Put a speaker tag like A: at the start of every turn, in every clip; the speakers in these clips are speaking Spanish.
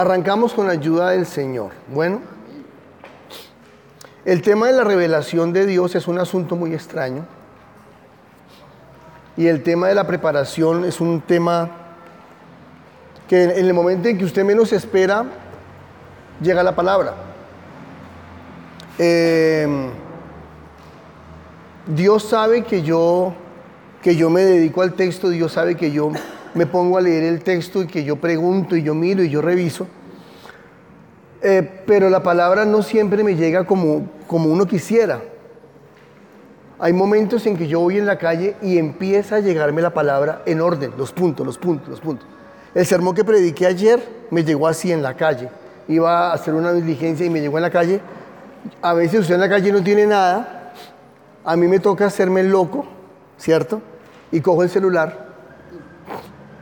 A: Arrancamos con la ayuda del Señor. Bueno, el tema de la revelación de Dios es un asunto muy extraño. Y el tema de la preparación es un tema que en el momento en que usted menos espera, llega la palabra. Eh, Dios sabe que yo, que yo me dedico al texto, Dios sabe que yo me pongo a leer el texto y que yo pregunto y yo miro y yo reviso. Eh, pero la palabra no siempre me llega como, como uno quisiera. Hay momentos en que yo voy en la calle y empieza a llegarme la palabra en orden, los puntos, los puntos, los puntos. El sermón que prediqué ayer me llegó así en la calle. Iba a hacer una diligencia y me llegó en la calle. A veces usted en la calle no tiene nada. A mí me toca hacerme el loco, ¿cierto? Y cojo el celular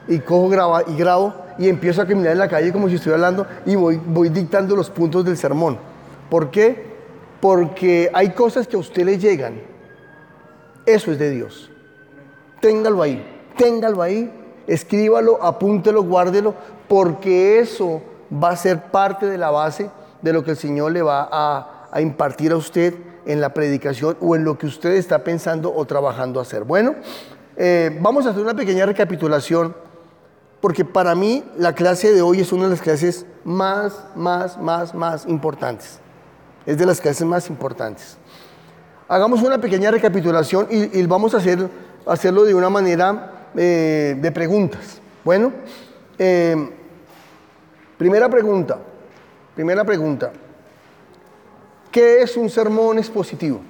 A: y cojo graba, y grabo y empiezo a caminar en la calle como si estuviera hablando y voy, voy dictando los puntos del sermón. ¿Por qué? Porque hay cosas que a usted le llegan. Eso es de Dios. Téngalo ahí, téngalo ahí, escríbalo, apúntelo, guárdelo, porque eso va a ser parte de la base de lo que el Señor le va a, impartir a usted en la predicación o en lo que usted está pensando o trabajando hacer. Bueno, eh, vamos a hacer una pequeña recapitulación porque para mí la clase de hoy es una de las clases más, más, más, más importantes. Es de las clases más importantes. Hagamos una pequeña recapitulación y, vamos a hacer, hacerlo de una manera eh, de preguntas. Bueno, eh, primera pregunta, primera pregunta. ¿Qué es un sermón expositivo?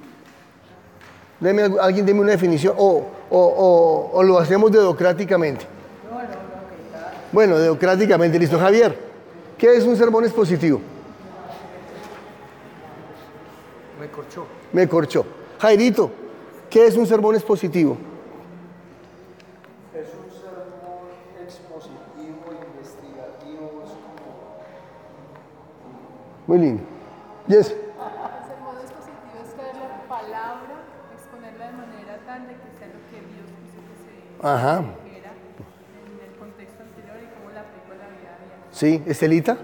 A: Deme, alguien deme una definición o, o, o lo hacemos dedocráticamente. Bueno, democráticamente, listo. Javier, ¿qué es un sermón expositivo?
B: Me corchó.
A: Me corchó. Jairito, ¿qué es un sermón expositivo?
C: Es un sermón expositivo, investigativo, es como...
A: Muy lindo. Yes.
D: El
A: ¿Sí? ¿Estelita?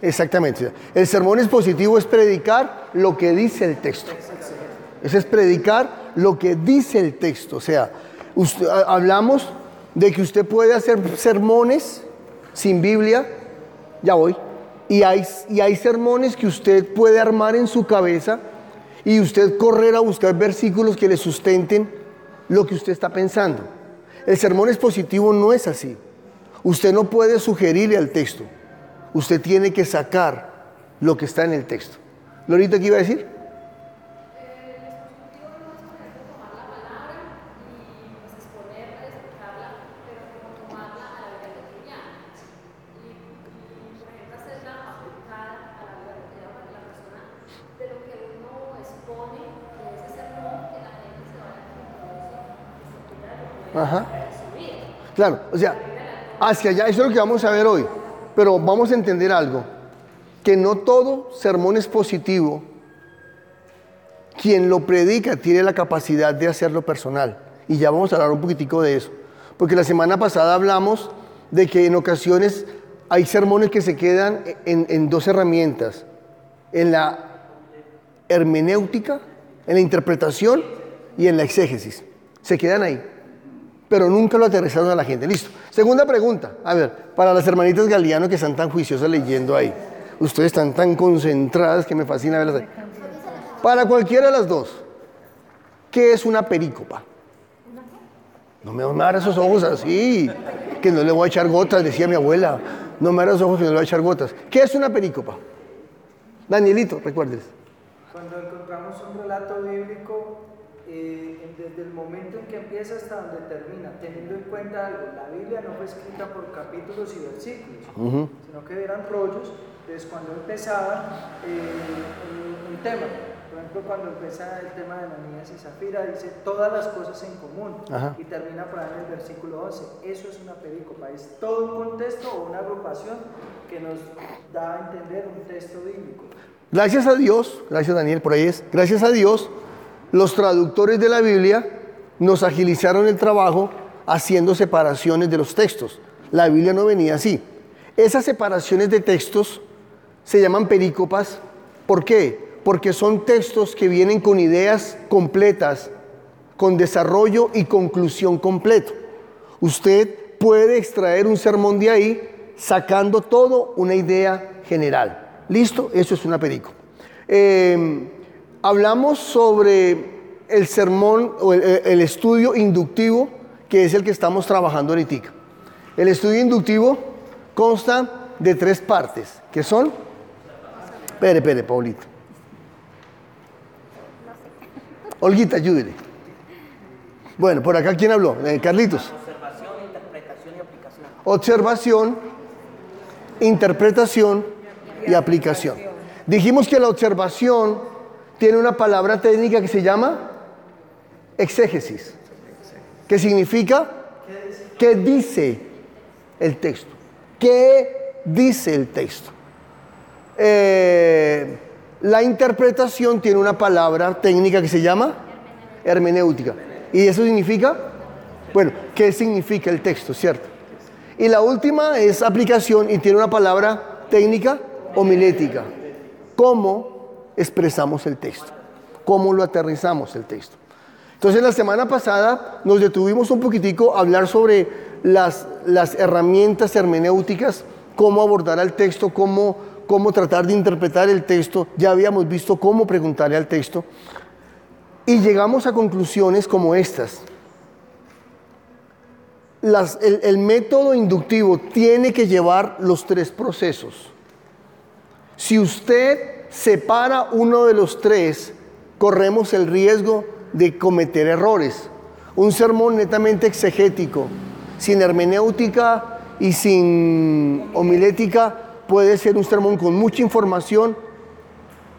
A: Exactamente. El sermón expositivo es predicar lo que dice el texto. Ese es predicar lo que dice el texto. O sea, usted- ha- hablamos de que usted puede hacer sermones sin Biblia, ya voy, y hay, y hay sermones que usted puede armar en su cabeza y usted correr a buscar versículos que le sustenten lo que usted está pensando. El sermón expositivo no es así. Usted no puede sugerirle al texto. Usted tiene que sacar lo que está en el texto. Lorita, ¿qué iba a decir? Ajá. Claro, o sea, hacia allá, eso es lo que vamos a ver hoy. Pero vamos a entender algo, que no todo sermón es positivo. Quien lo predica tiene la capacidad de hacerlo personal. Y ya vamos a hablar un poquitico de eso. Porque la semana pasada hablamos de que en ocasiones hay sermones que se quedan en, en dos herramientas. En la hermenéutica, en la interpretación y en la exégesis. Se quedan ahí pero nunca lo aterrizaron a la gente. Listo. Segunda pregunta. A ver, para las hermanitas Galeano que están tan juiciosas leyendo ahí. Ustedes están tan concentradas que me fascina verlas ahí. Para cualquiera de las dos. ¿Qué es una perícopa? No me, no me abra esos ojos así. Que no le voy a echar gotas, decía mi abuela. No me abra los ojos que no le voy a echar gotas. ¿Qué es una perícopa? Danielito, recuerdes.
C: Cuando encontramos un relato bíblico, eh, desde el momento en que empieza hasta donde termina, teniendo en cuenta algo, la Biblia no fue escrita por capítulos y versículos, sino que eran rollos, entonces cuando empezaba eh, un, un tema, por ejemplo cuando empieza el tema de Ananías y Zafira, dice todas las cosas en común,
A: Ajá.
C: y termina por ahí en el versículo 11, eso es una perícopa, es todo un contexto o una agrupación que nos da a entender un texto bíblico.
A: Gracias a Dios, gracias Daniel, por ahí es, gracias a Dios, los traductores de la Biblia nos agilizaron el trabajo haciendo separaciones de los textos. La Biblia no venía así. Esas separaciones de textos se llaman perícopas. ¿Por qué? Porque son textos que vienen con ideas completas, con desarrollo y conclusión completo. Usted puede extraer un sermón de ahí sacando todo una idea general. ¿Listo? Eso es una perico. Eh, hablamos sobre el sermón o el, el, estudio inductivo, que es el que estamos trabajando ahorita. El estudio inductivo consta de tres partes, que son... Espere, espere, Paulito. Olguita, ayúdele. Bueno, por acá, ¿quién habló? Eh, Carlitos.
E: Observación, interpretación y aplicación.
A: Observación, interpretación y aplicación. Dijimos que la observación tiene una palabra técnica que se llama exégesis. ¿Qué significa? ¿Qué dice el texto? ¿Qué dice el texto? Eh, la interpretación tiene una palabra técnica que se llama hermenéutica. ¿Y eso significa? Bueno, ¿qué significa el texto, cierto? Y la última es aplicación y tiene una palabra técnica homilética. ¿Cómo expresamos el texto? ¿Cómo lo aterrizamos el texto? Entonces la semana pasada nos detuvimos un poquitico a hablar sobre las, las herramientas hermenéuticas, cómo abordar al texto, cómo, cómo tratar de interpretar el texto. Ya habíamos visto cómo preguntarle al texto. Y llegamos a conclusiones como estas. El, método inductivo tiene que llevar los tres procesos. Si usted separa uno de los tres, corremos el riesgo de cometer errores. Un sermón netamente exegético, sin hermenéutica y sin homilética, puede ser un sermón con mucha información,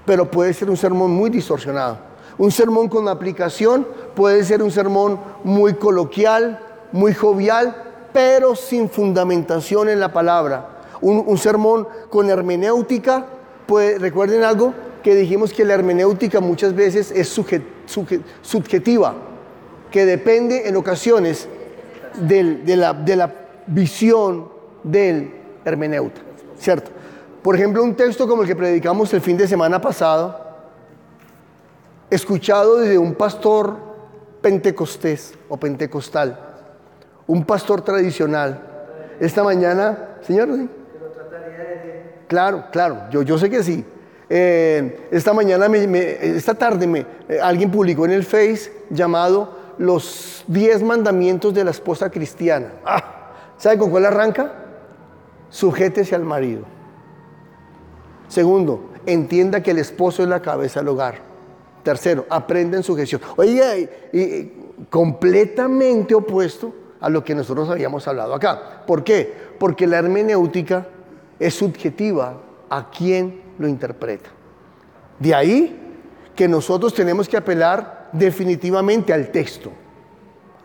A: pero puede ser un sermón muy distorsionado. Un sermón con aplicación puede ser un sermón muy coloquial, muy jovial, pero sin fundamentación en la palabra. Un, un sermón con hermenéutica, puede, recuerden algo que dijimos que la hermenéutica muchas veces es subjetiva, que depende en ocasiones de, la, de la visión del hermeneuta, ¿cierto? Por ejemplo, un texto como el que predicamos el fin de semana pasado, escuchado desde un pastor pentecostés o pentecostal, un pastor tradicional. Esta mañana, señor. Claro, claro, yo, yo sé que sí. Eh, esta mañana, esta tarde, eh, alguien publicó en el Face llamado Los 10 mandamientos de la esposa cristiana. Ah, ¿Sabe con cuál arranca? Sujétese al marido. Segundo, entienda que el esposo es la cabeza del hogar. Tercero, aprenda en sujeción. Oye, y, y, completamente opuesto a lo que nosotros habíamos hablado acá. ¿Por qué? Porque la hermenéutica es subjetiva a quien lo interpreta. De ahí que nosotros tenemos que apelar definitivamente al texto,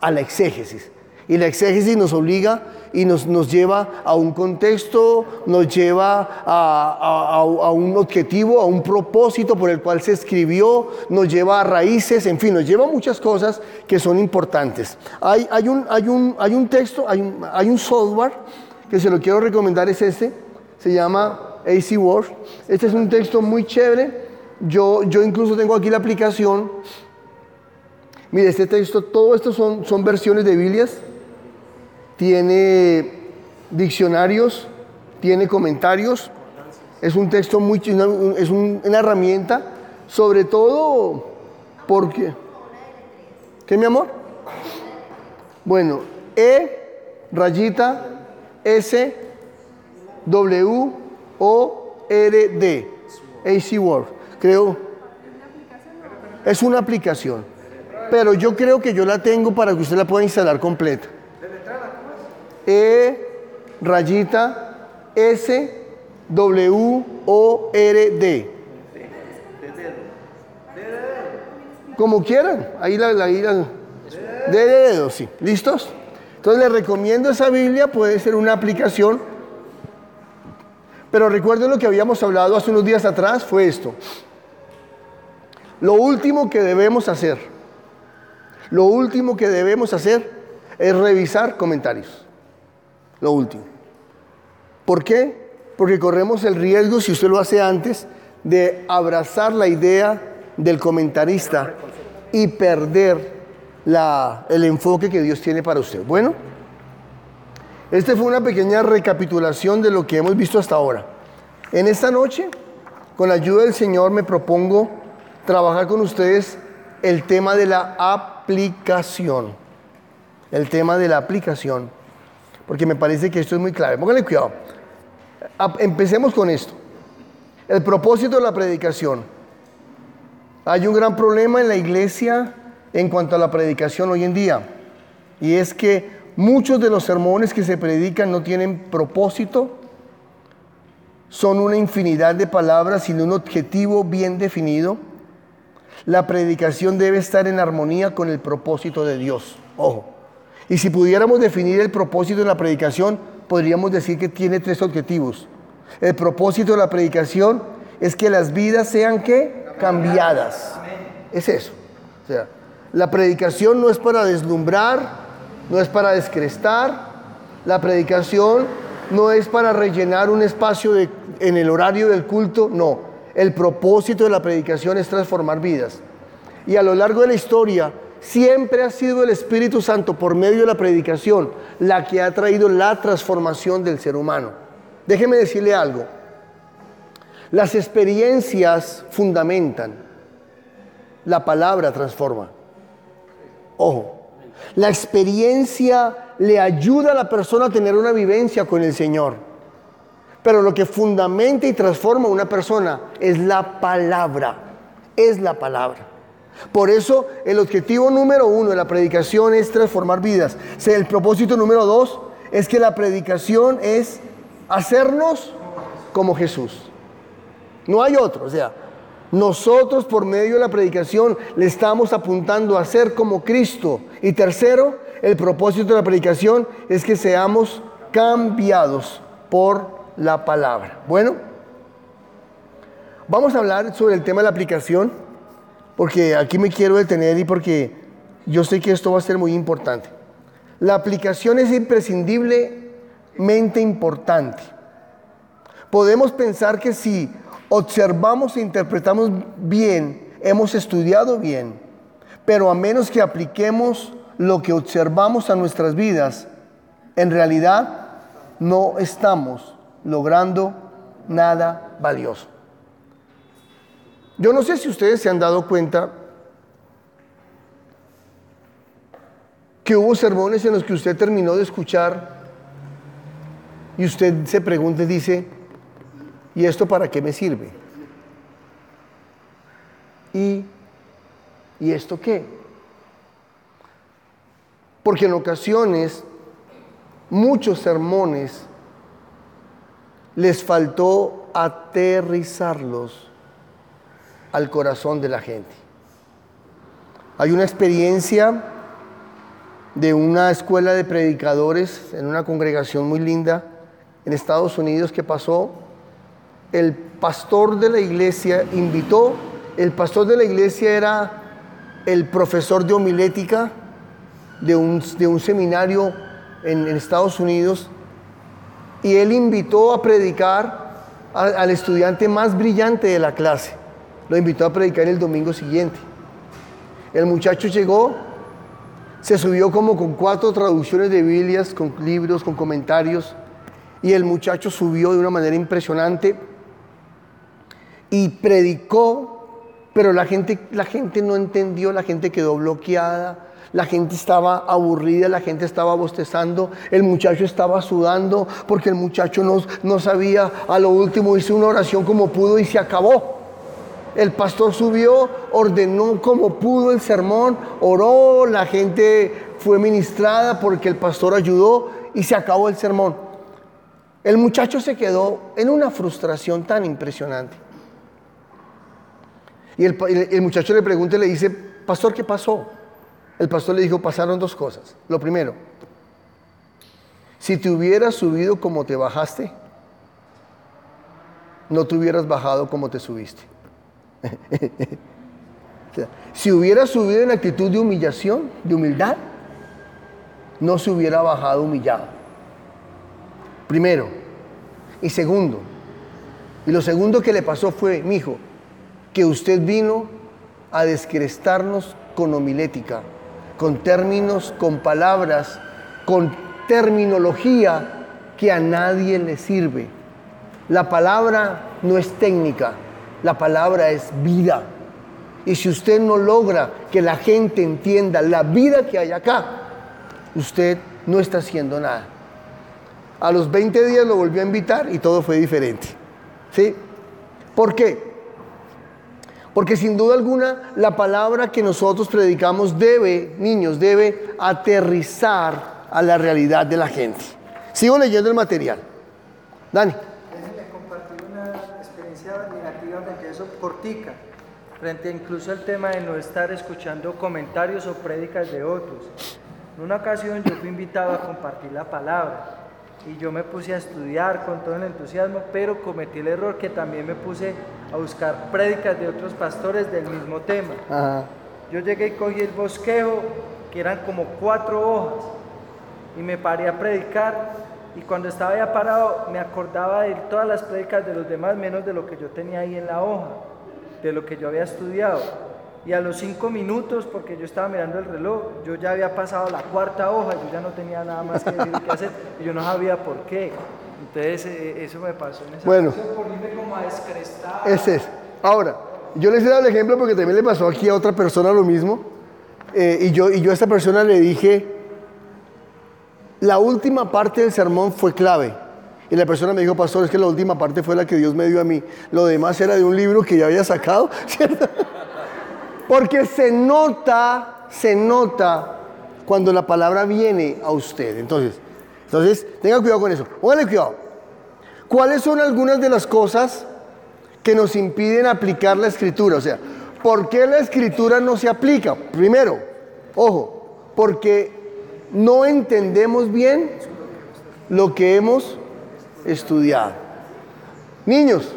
A: a la exégesis. Y la exégesis nos obliga y nos, nos lleva a un contexto, nos lleva a, a, un objetivo, a un propósito por el cual se escribió, nos lleva a raíces, en fin, nos lleva a muchas cosas que son importantes. Hay, hay, un, hay, un, hay un texto, hay un, hay un software que se lo quiero recomendar, es este, se llama AC Word. Este es un texto muy chévere. Yo, yo incluso tengo aquí la aplicación. Mire, este texto, todo esto son, son versiones de Biblias. Tiene diccionarios, tiene comentarios. Es un texto muy, es un, una herramienta, sobre todo porque... ¿Qué, mi amor? Bueno, E, rayita, S, W, O, R, D. AC Word. Creo. Es una aplicación. Pero yo creo que yo la tengo para que usted la pueda instalar completa. E, rayita, S, W, O, R, D. Como quieran. Ahí la, ahí la de dedo, sí. ¿Listos? Entonces les recomiendo esa Biblia, puede ser una aplicación. Pero recuerden lo que habíamos hablado hace unos días atrás, fue esto. Lo último que debemos hacer, lo último que debemos hacer es revisar comentarios. Lo último. ¿Por qué? Porque corremos el riesgo, si usted lo hace antes, de abrazar la idea del comentarista y perder el enfoque que Dios tiene para usted. Bueno, esta fue una pequeña recapitulación de lo que hemos visto hasta ahora. En esta noche, con la ayuda del Señor, me propongo trabajar con ustedes el tema de la aplicación. El tema de la aplicación. Porque me parece que esto es muy clave. Pónganle cuidado. Empecemos con esto. El propósito de la predicación. Hay un gran problema en la iglesia en cuanto a la predicación hoy en día. Y es que muchos de los sermones que se predican no tienen propósito. Son una infinidad de palabras sin un objetivo bien definido. La predicación debe estar en armonía con el propósito de Dios. Ojo. Y si pudiéramos definir el propósito de la predicación, podríamos decir que tiene tres objetivos. El propósito de la predicación es que las vidas sean ¿qué? cambiadas. Es eso. O sea, la predicación no es para deslumbrar, no es para descrestar. La predicación no es para rellenar un espacio en el horario del culto, no. El propósito de la predicación es transformar vidas. Y a lo largo de la historia, siempre ha sido el Espíritu Santo por medio de la predicación la que ha traído la transformación del ser humano. Déjeme decirle algo. Las experiencias fundamentan, la palabra transforma. Ojo, la experiencia le ayuda a la persona a tener una vivencia con el Señor. Pero lo que fundamenta y transforma a una persona es la palabra. Es la palabra. Por eso el objetivo número uno de la predicación es transformar vidas. El propósito número dos es que la predicación es hacernos como Jesús. No hay otro. O sea, nosotros por medio de la predicación le estamos apuntando a ser como Cristo. Y tercero, el propósito de la predicación es que seamos cambiados por la palabra. Bueno, vamos a hablar sobre el tema de la aplicación, porque aquí me quiero detener y porque yo sé que esto va a ser muy importante. La aplicación es imprescindiblemente importante. Podemos pensar que si observamos e interpretamos bien, hemos estudiado bien, pero a menos que apliquemos lo que observamos a nuestras vidas, en realidad no estamos logrando nada valioso. Yo no sé si ustedes se han dado cuenta que hubo sermones en los que usted terminó de escuchar y usted se pregunta y dice, ¿y esto para qué me sirve? ¿Y, ¿y esto qué? Porque en ocasiones muchos sermones les faltó aterrizarlos al corazón de la gente. Hay una experiencia de una escuela de predicadores en una congregación muy linda en Estados Unidos que pasó. El pastor de la iglesia invitó, el pastor de la iglesia era el profesor de homilética de un, de un seminario en, Estados Unidos y él invitó a predicar al estudiante más brillante de la clase. Lo invitó a predicar el domingo siguiente. El muchacho llegó, se subió como con cuatro traducciones de Biblias, con libros, con comentarios, y el muchacho subió de una manera impresionante y predicó, pero la gente, la gente no entendió, la gente quedó bloqueada, la gente estaba aburrida, la gente estaba bostezando, el muchacho estaba sudando porque el muchacho no, no sabía, a lo último hizo una oración como pudo y se acabó. El pastor subió, ordenó como pudo el sermón, oró, la gente fue ministrada porque el pastor ayudó y se acabó el sermón. El muchacho se quedó en una frustración tan impresionante. Y el, muchacho le pregunta y le dice, pastor, ¿qué pasó? El pastor le dijo, pasaron dos cosas. Lo primero, si te hubieras subido como te bajaste, no te hubieras bajado como te subiste. Si hubieras subido en actitud de humillación, de humildad, no se hubiera bajado humillado. Primero. Y segundo. Y lo segundo que le pasó fue, mi hijo, que usted vino a descrestarnos con homilética, con términos, con palabras, con terminología que a nadie le sirve. La palabra no es técnica, la palabra es vida. Y si usted no logra que la gente entienda la vida que hay acá, usted no está haciendo nada. A los 20 días lo volvió a invitar y todo fue diferente. ¿Sí? ¿Por qué? Porque sin duda alguna la palabra que nosotros predicamos debe, niños, debe aterrizar a la realidad de la gente. Sigo leyendo el material. Dani.
C: Déjenme compartir una experiencia negativa a eso cortica, frente incluso al tema de no estar escuchando comentarios o prédicas de otros. En una ocasión yo fui invitado a compartir la palabra y yo me puse a estudiar con todo el entusiasmo, pero cometí el error que también me puse a buscar prédicas de otros pastores del mismo tema. Yo llegué y cogí el bosquejo, que eran como cuatro hojas, y me paré a predicar, y cuando estaba ya parado me acordaba de todas las prédicas de los demás, menos de lo que yo tenía ahí en la hoja, de lo que yo había estudiado. Y a los cinco minutos, porque yo estaba mirando el reloj, yo ya había pasado la cuarta hoja, yo ya no tenía nada más que decir que hacer, y yo no sabía por qué. Entonces, eh, eso me pasó en esa
A: Bueno.
C: como a.
A: Ese es. Ahora, yo les he dado el ejemplo porque también le pasó aquí a otra persona lo mismo. Eh, y, yo, y yo a esta persona le dije, la última parte del sermón fue clave. Y la persona me dijo, pastor, es que la última parte fue la que Dios me dio a mí. Lo demás era de un libro que ya había sacado, ¿cierto? Porque se nota, se nota cuando la palabra viene a usted. Entonces, entonces tenga cuidado con eso. Póngale cuidado. ¿Cuáles son algunas de las cosas que nos impiden aplicar la escritura? O sea, ¿por qué la escritura no se aplica? Primero, ojo, porque no entendemos bien lo que hemos estudiado. Niños,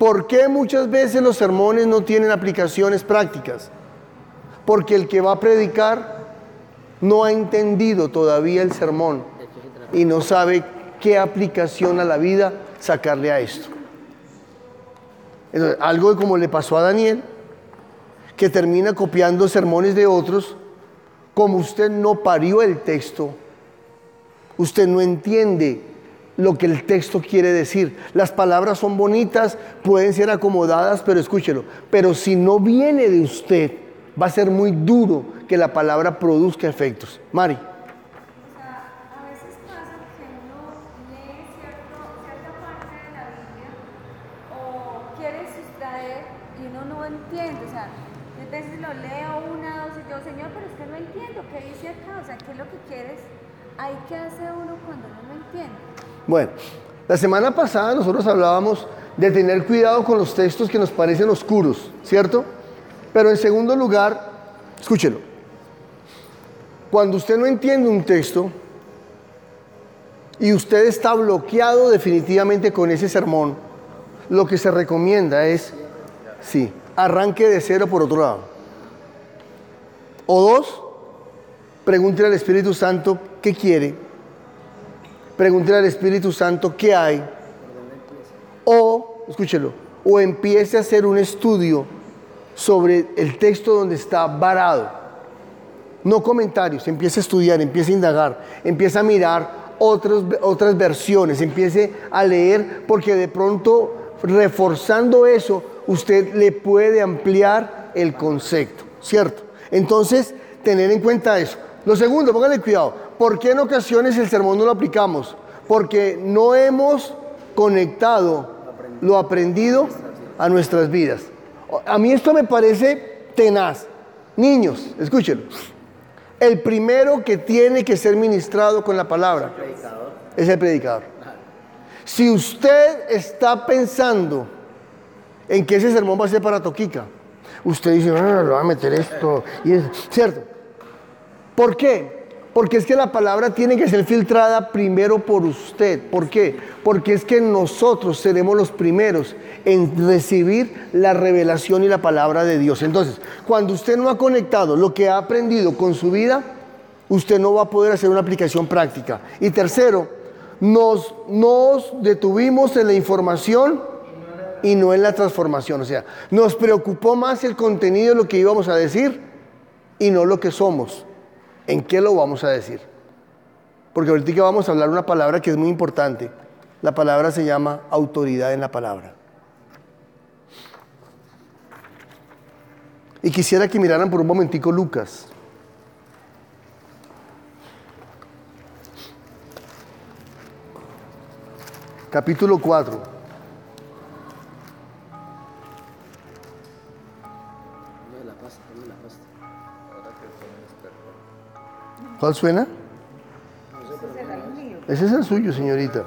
A: ¿por qué muchas veces los sermones no tienen aplicaciones prácticas? Porque el que va a predicar no ha entendido todavía el sermón y no sabe qué aplicación a la vida sacarle a esto. Entonces, algo como le pasó a Daniel, que termina copiando sermones de otros, como usted no parió el texto, usted no entiende lo que el texto quiere decir. Las palabras son bonitas, pueden ser acomodadas, pero escúchelo. Pero si no viene de usted, va a ser muy duro que la palabra produzca efectos. Mari.
F: O sea, a veces pasa que uno lee cierto, cierta parte de la Biblia o quiere sustraer y uno no entiende. O sea, yo a veces lo leo una, dos y yo, Señor, pero es que no entiendo qué dice acá. O sea, ¿qué es lo que quieres? Hay que hacer uno cuando no lo entiende.
A: Bueno, la semana pasada nosotros hablábamos de tener cuidado con los textos que nos parecen oscuros, ¿cierto? Pero en segundo lugar, escúchelo. Cuando usted no entiende un texto y usted está bloqueado definitivamente con ese sermón, lo que se recomienda es, sí, arranque de cero por otro lado. O dos, pregúntele al Espíritu Santo qué quiere. Pregúntele al Espíritu Santo qué hay. O, escúchelo, o empiece a hacer un estudio sobre el texto donde está varado. No comentarios, empiece a estudiar, empiece a indagar, empiece a mirar otras versiones, empiece a leer, porque de pronto reforzando eso, usted le puede ampliar el concepto, ¿cierto? Entonces, tener en cuenta eso. Lo segundo, póngale cuidado, ¿por qué en ocasiones el sermón no lo aplicamos? Porque no hemos conectado lo aprendido a nuestras vidas. A mí esto me parece tenaz. Niños, escúchenlo. El primero que tiene que ser ministrado con la palabra es el predicador. Si usted está pensando en que ese sermón va a ser para Toquica, usted dice, ah, le va a meter esto, y es cierto. ¿Por qué? Porque es que la palabra tiene que ser filtrada primero por usted. ¿Por qué? Porque es que nosotros seremos los primeros en recibir la revelación y la palabra de Dios. Entonces, cuando usted no ha conectado lo que ha aprendido con su vida, usted no va a poder hacer una aplicación práctica. Y tercero, nos, nos detuvimos en la información y no en la transformación. O sea, nos preocupó más el contenido de lo que íbamos a decir y no lo que somos. ¿En qué lo vamos a decir? Porque ahorita vamos a hablar una palabra que es muy importante. La palabra se llama autoridad en la palabra. Y quisiera que miraran por un momentico Lucas. Capítulo 4. ¿Cuál suena? Ese es el suyo, señorita.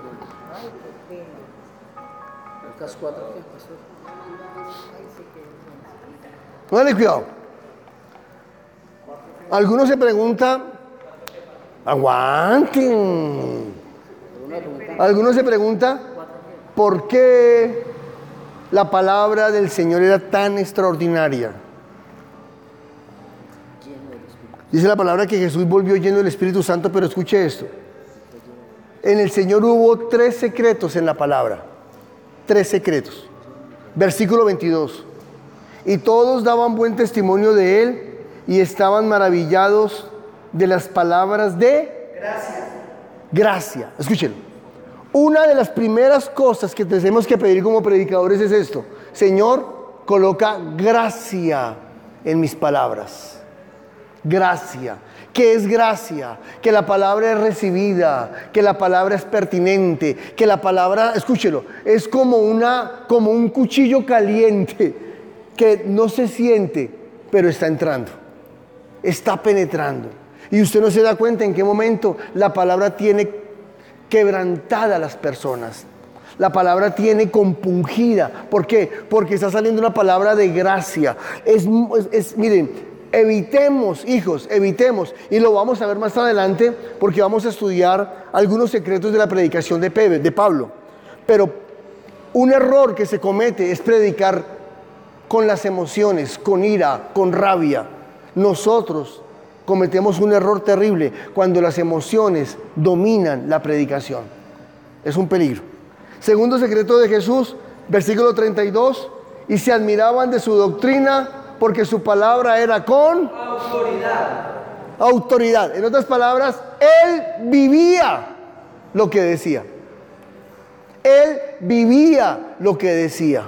B: Lucas 4, ¿qué pastor?
A: Póngale cuidado. Algunos se preguntan, aguanten. Algunos se preguntan, ¿por qué la palabra del Señor era tan extraordinaria? Dice la palabra que Jesús volvió lleno del Espíritu Santo, pero escuche esto. En el Señor hubo tres secretos en la palabra. Tres secretos. Versículo 22. Y todos daban buen testimonio de él y estaban maravillados de las palabras de gracia. Gracia. Escúchenlo. Una de las primeras cosas que tenemos que pedir como predicadores es esto. Señor, coloca gracia en mis palabras. Gracia. ¿Qué es gracia? Que la palabra es recibida, que la palabra es pertinente, que la palabra, escúchelo, es como una como un cuchillo caliente que no se siente, pero está entrando. Está penetrando. Y usted no se da cuenta en qué momento la palabra tiene quebrantada a las personas. La palabra tiene compungida. ¿Por qué? Porque está saliendo una palabra de gracia. Es, es, miren, evitemos, hijos, evitemos. Y lo vamos a ver más adelante porque vamos a estudiar algunos secretos de la predicación de, de Pablo. Pero un error que se comete es predicar con las emociones, con ira, con rabia. Nosotros cometemos un error terrible cuando las emociones dominan la predicación. Es un peligro. Segundo secreto de Jesús, versículo 32, y se admiraban de su doctrina porque su palabra era con autoridad. Autoridad. En otras palabras, él vivía lo que decía. Él vivía lo que decía.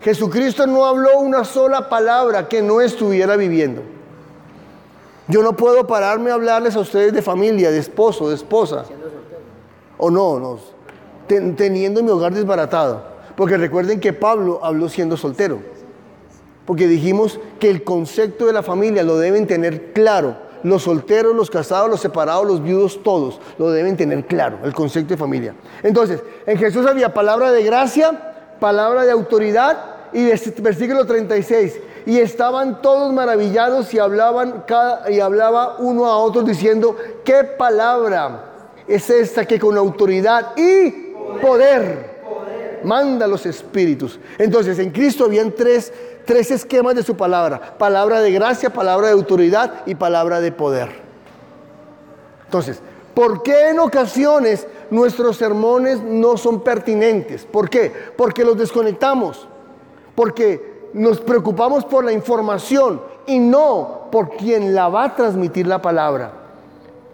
A: Jesucristo no habló una sola palabra que no estuviera viviendo. Yo no puedo pararme a hablarles a ustedes de familia, de esposo, de esposa. O no, no. teniendo mi hogar desbaratado. Porque recuerden que Pablo habló siendo soltero. Porque dijimos que el concepto de la familia lo deben tener claro. Los solteros, los casados, los separados, los viudos, todos lo deben tener claro, el concepto de familia. Entonces, en Jesús había palabra de gracia, palabra de autoridad y versículo 36. Y estaban todos maravillados y hablaban cada, y hablaba uno a otro diciendo, ¿qué palabra es esta que con autoridad y poder, manda los espíritus? Entonces, en Cristo habían tres, tres esquemas de su palabra. Palabra de gracia, palabra de autoridad y palabra de poder. Entonces, ¿por qué en ocasiones nuestros sermones no son pertinentes? ¿Por qué? Porque los desconectamos. Porque nos preocupamos por la información y no por quien la va a transmitir la palabra.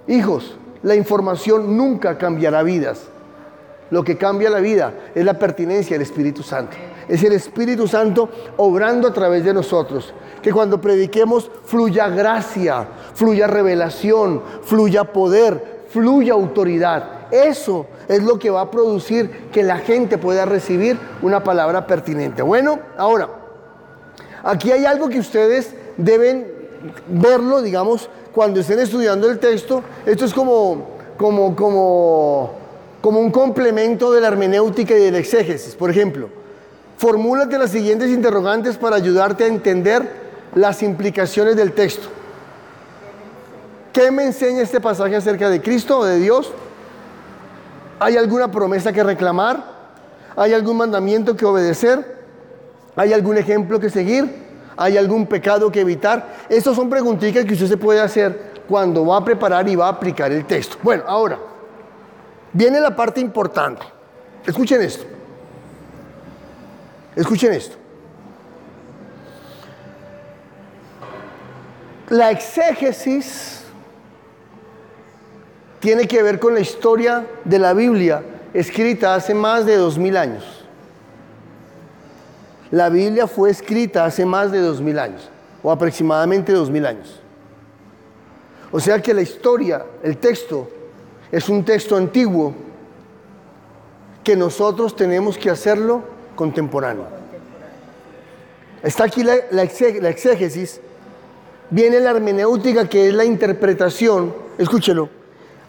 A: Hijos, la información nunca cambiará vidas. Lo que cambia la vida es la pertinencia del Espíritu Santo. Es el Espíritu Santo obrando a través de nosotros. Que cuando prediquemos fluya gracia, fluya revelación, fluya poder, fluya autoridad. Eso es lo que va a producir que la gente pueda recibir una palabra pertinente. Bueno, ahora, Aquí hay algo que ustedes deben verlo, digamos, cuando estén estudiando el texto. Esto es como, como, como, como un complemento de la hermenéutica y del exégesis. Por ejemplo, formúlate las siguientes interrogantes para ayudarte a entender las implicaciones del texto. ¿Qué me enseña este pasaje acerca de Cristo o de Dios? ¿Hay alguna promesa que reclamar? ¿Hay algún mandamiento que obedecer? ¿Hay algún ejemplo que seguir? ¿Hay algún pecado que evitar? Estas son preguntitas que usted se puede hacer cuando va a preparar y va a aplicar el texto. Bueno, ahora, viene la parte importante. Escuchen esto. Escuchen esto. La exégesis tiene que ver con la historia de la Biblia escrita hace más de dos mil años. La Biblia fue escrita hace más de dos mil años, o aproximadamente dos mil años. O sea que la historia, el texto, es un texto antiguo que nosotros tenemos que hacerlo contemporáneo. Está aquí la, la exé- la exégesis, viene la hermenéutica que es la interpretación, escúchelo,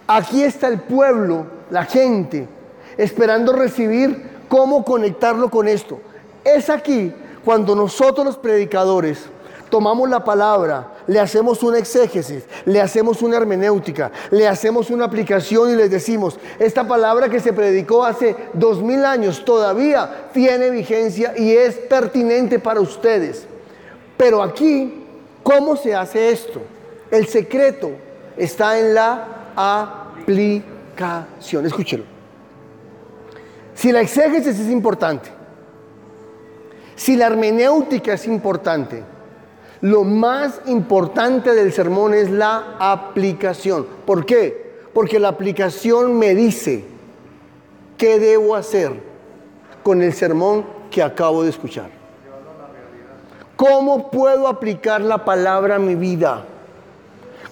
A: aquí está el pueblo, la gente, esperando recibir cómo conectarlo con esto. Es aquí cuando nosotros los predicadores tomamos la palabra, le hacemos una exégesis, le hacemos una hermenéutica, le hacemos una aplicación y les decimos, esta palabra que se predicó hace dos mil años todavía tiene vigencia y es pertinente para ustedes. Pero aquí, ¿cómo se hace esto? El secreto está en la aplicación. Escúchelo. Si la exégesis es importante, si la hermenéutica es importante, lo más importante del sermón es la aplicación. ¿Por qué? Porque la aplicación me dice qué debo hacer con el sermón que acabo de escuchar. ¿Cómo puedo aplicar la palabra a mi vida?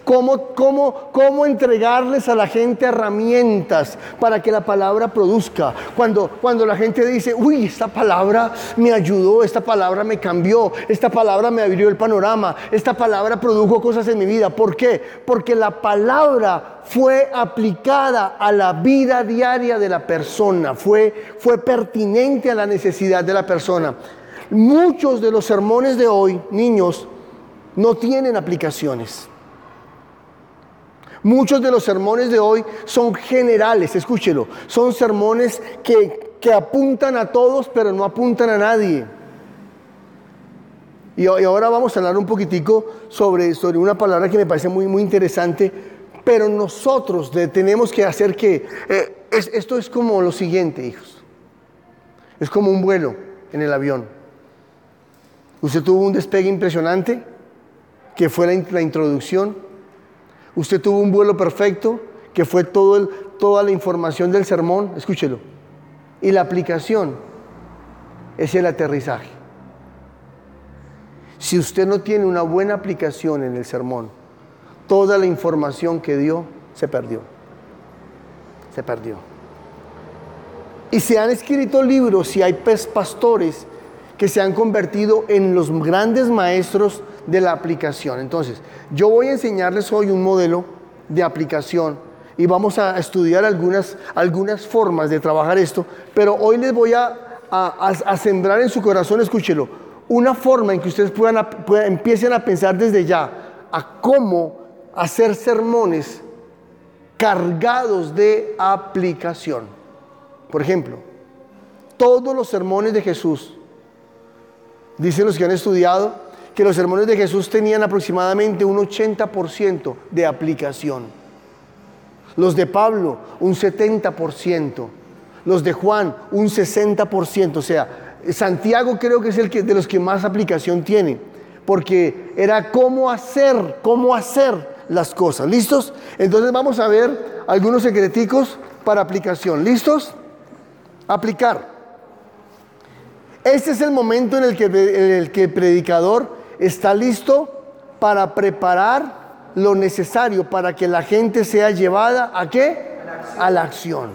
A: ¿Cómo, cómo, cómo entregarles a la gente herramientas para que la palabra produzca? Cuando, cuando la gente dice, uy, esta palabra me ayudó, esta palabra me cambió, esta palabra me abrió el panorama, esta palabra produjo cosas en mi vida. ¿Por qué? Porque la palabra fue aplicada a la vida diaria de la persona, fue, fue pertinente a la necesidad de la persona. Muchos de los sermones de hoy, niños, no tienen aplicaciones. Muchos de los sermones de hoy son generales, escúchelo, son sermones que, que apuntan a todos pero no apuntan a nadie. Y, ahora vamos a hablar un poquitico sobre, sobre una palabra que me parece muy, muy interesante, pero nosotros tenemos que hacer que, eh, es- esto es como lo siguiente, hijos, es como un vuelo en el avión. Usted tuvo un despegue impresionante, que fue la introducción, Usted tuvo un vuelo perfecto, que fue toda la información del sermón, escúchelo. Y la aplicación es el aterrizaje. Si usted no tiene una buena aplicación en el sermón, toda la información que dio se perdió. Se perdió. Y se han escrito libros y hay pastores que se han convertido en los grandes maestros de la aplicación. Entonces, yo voy a enseñarles hoy un modelo de aplicación y vamos a estudiar algunas, algunas formas de trabajar esto, pero hoy les voy a, a- a- sembrar en su corazón, escúchelo, una forma en que ustedes puedan, puedan- empiecen a pensar desde ya a cómo hacer sermones cargados de aplicación. Por ejemplo, todos los sermones de Jesús, dicen los que han estudiado, que los sermones de Jesús tenían aproximadamente un 80% de aplicación. Los de Pablo, un 70%. Los de Juan, un 60%. O sea, Santiago creo que es el que, de los que más aplicación tiene. Porque era cómo hacer, cómo hacer las cosas. ¿Listos? Entonces vamos a ver algunos secreticos para aplicación. ¿Listos? Aplicar. Este es el momento en el que, en el que el predicador está listo para preparar lo necesario para que la gente sea llevada a qué? A la acción.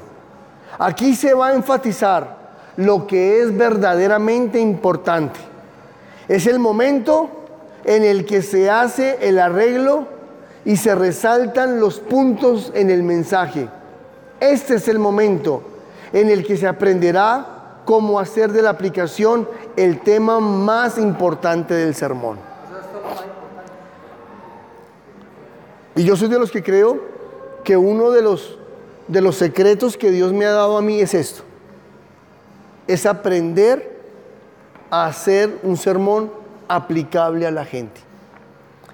A: Aquí se va a enfatizar lo que es verdaderamente importante. Es el momento en el que se hace el arreglo y se resaltan los puntos en el mensaje. Este es el momento en el que se aprenderá cómo hacer de la aplicación el tema más importante del sermón. Y yo soy de los que creo que uno de los, de los secretos que Dios me ha dado a mí es esto. Es aprender a hacer un sermón aplicable a la gente.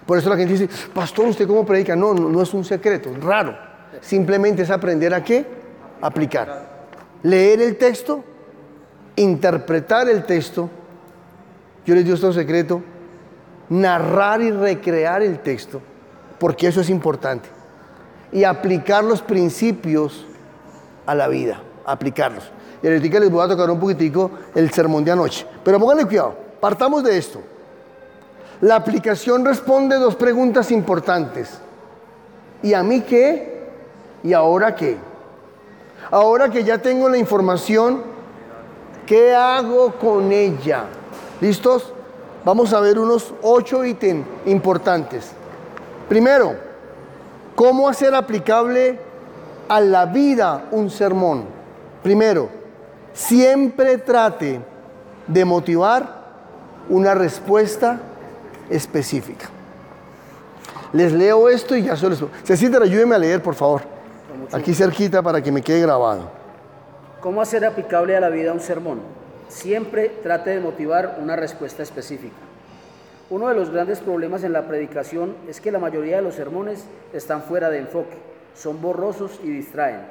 A: Por eso la gente dice, pastor, ¿usted cómo predica? No, no, no es un secreto, raro. Simplemente es aprender a qué? Aplicar. Leer el texto, interpretar el texto. Yo les digo esto secreto, narrar y recrear el texto, porque eso es importante. Y aplicar los principios a la vida, aplicarlos. Y ahorita les voy a tocar un poquitico el sermón de anoche. Pero pónganle cuidado, partamos de esto. La aplicación responde dos preguntas importantes. ¿Y a mí qué? ¿Y ahora qué? Ahora que ya tengo la información, ¿qué hago con ella? ¿Listos? Vamos a ver unos ocho ítems importantes. Primero, ¿cómo hacer aplicable a la vida un sermón? Primero, siempre trate de motivar una respuesta específica. Les leo esto y ya solo les... Cecilia, ayúdeme a leer, por favor. Aquí cerquita para que me quede grabado.
B: ¿Cómo hacer aplicable a la vida un sermón? Siempre trate de motivar una respuesta específica. Uno de los grandes problemas en la predicación es que la mayoría de los sermones están fuera de enfoque, son borrosos y distraen.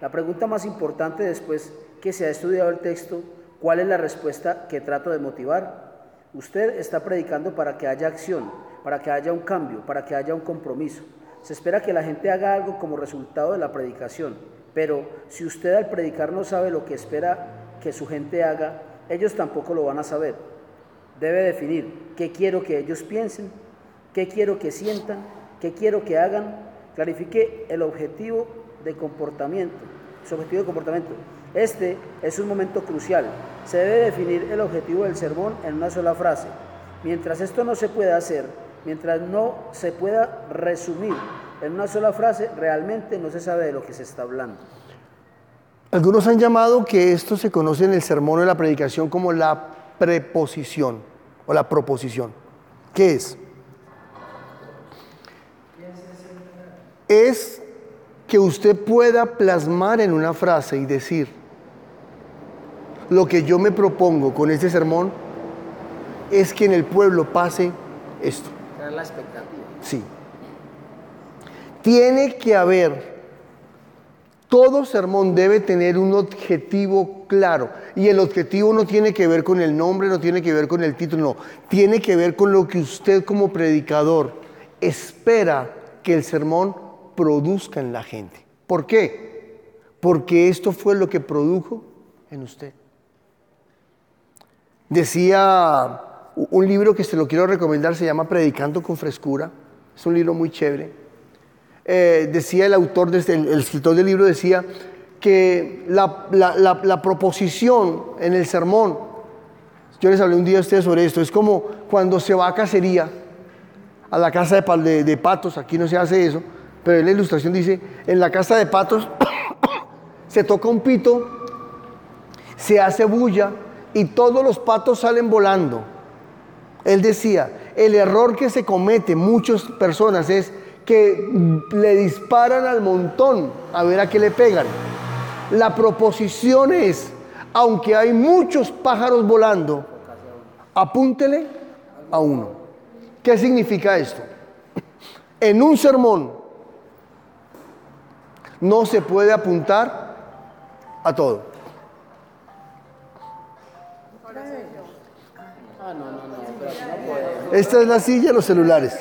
B: La pregunta más importante después que se ha estudiado el texto, ¿cuál es la respuesta que trato de motivar? Usted está predicando para que haya acción, para que haya un cambio, para que haya un compromiso. Se espera que la gente haga algo como resultado de la predicación, pero si usted al predicar no sabe lo que espera que su gente haga, ellos tampoco lo van a saber. Debe definir qué quiero que ellos piensen, qué quiero que sientan, qué quiero que hagan. Clarifique el objetivo de comportamiento, objetivo de comportamiento. Este es un momento crucial. Se debe definir el objetivo del sermón en una sola frase. Mientras esto no se pueda hacer, mientras no se pueda resumir en una sola frase, realmente no se sabe de lo que se está hablando.
A: Algunos han llamado que esto se conoce en el sermón o en la predicación como la preposición o la proposición. ¿Qué es? Es que usted pueda plasmar en una frase y decir, lo que yo me propongo con este sermón es que en el pueblo pase esto.
B: Crear la expectativa.
A: Sí. Tiene que haber, todo sermón debe tener un objetivo claro. Y el objetivo no tiene que ver con el nombre, no tiene que ver con el título, no. Tiene que ver con lo que usted como predicador espera que el sermón produzca en la gente. ¿Por qué? Porque esto fue lo que produjo en usted. Decía un libro que se lo quiero recomendar, se llama Predicando con Frescura. Es un libro muy chévere. Eh, decía el autor, desde el, escritor del libro decía que la, proposición en el sermón, yo les hablé un día a ustedes sobre esto, es como cuando se va a cacería, a la casa de, de, de patos, aquí no se hace eso, pero en la ilustración dice, en la casa de patos se toca un pito, se hace bulla y todos los patos salen volando. Él decía, el error que se comete muchas personas es que le disparan al montón a ver a qué le pegan. La proposición es, aunque hay muchos pájaros volando, apúntele a uno. ¿Qué significa esto? En un sermón no se puede apuntar a todo. Esta es la silla, los celulares.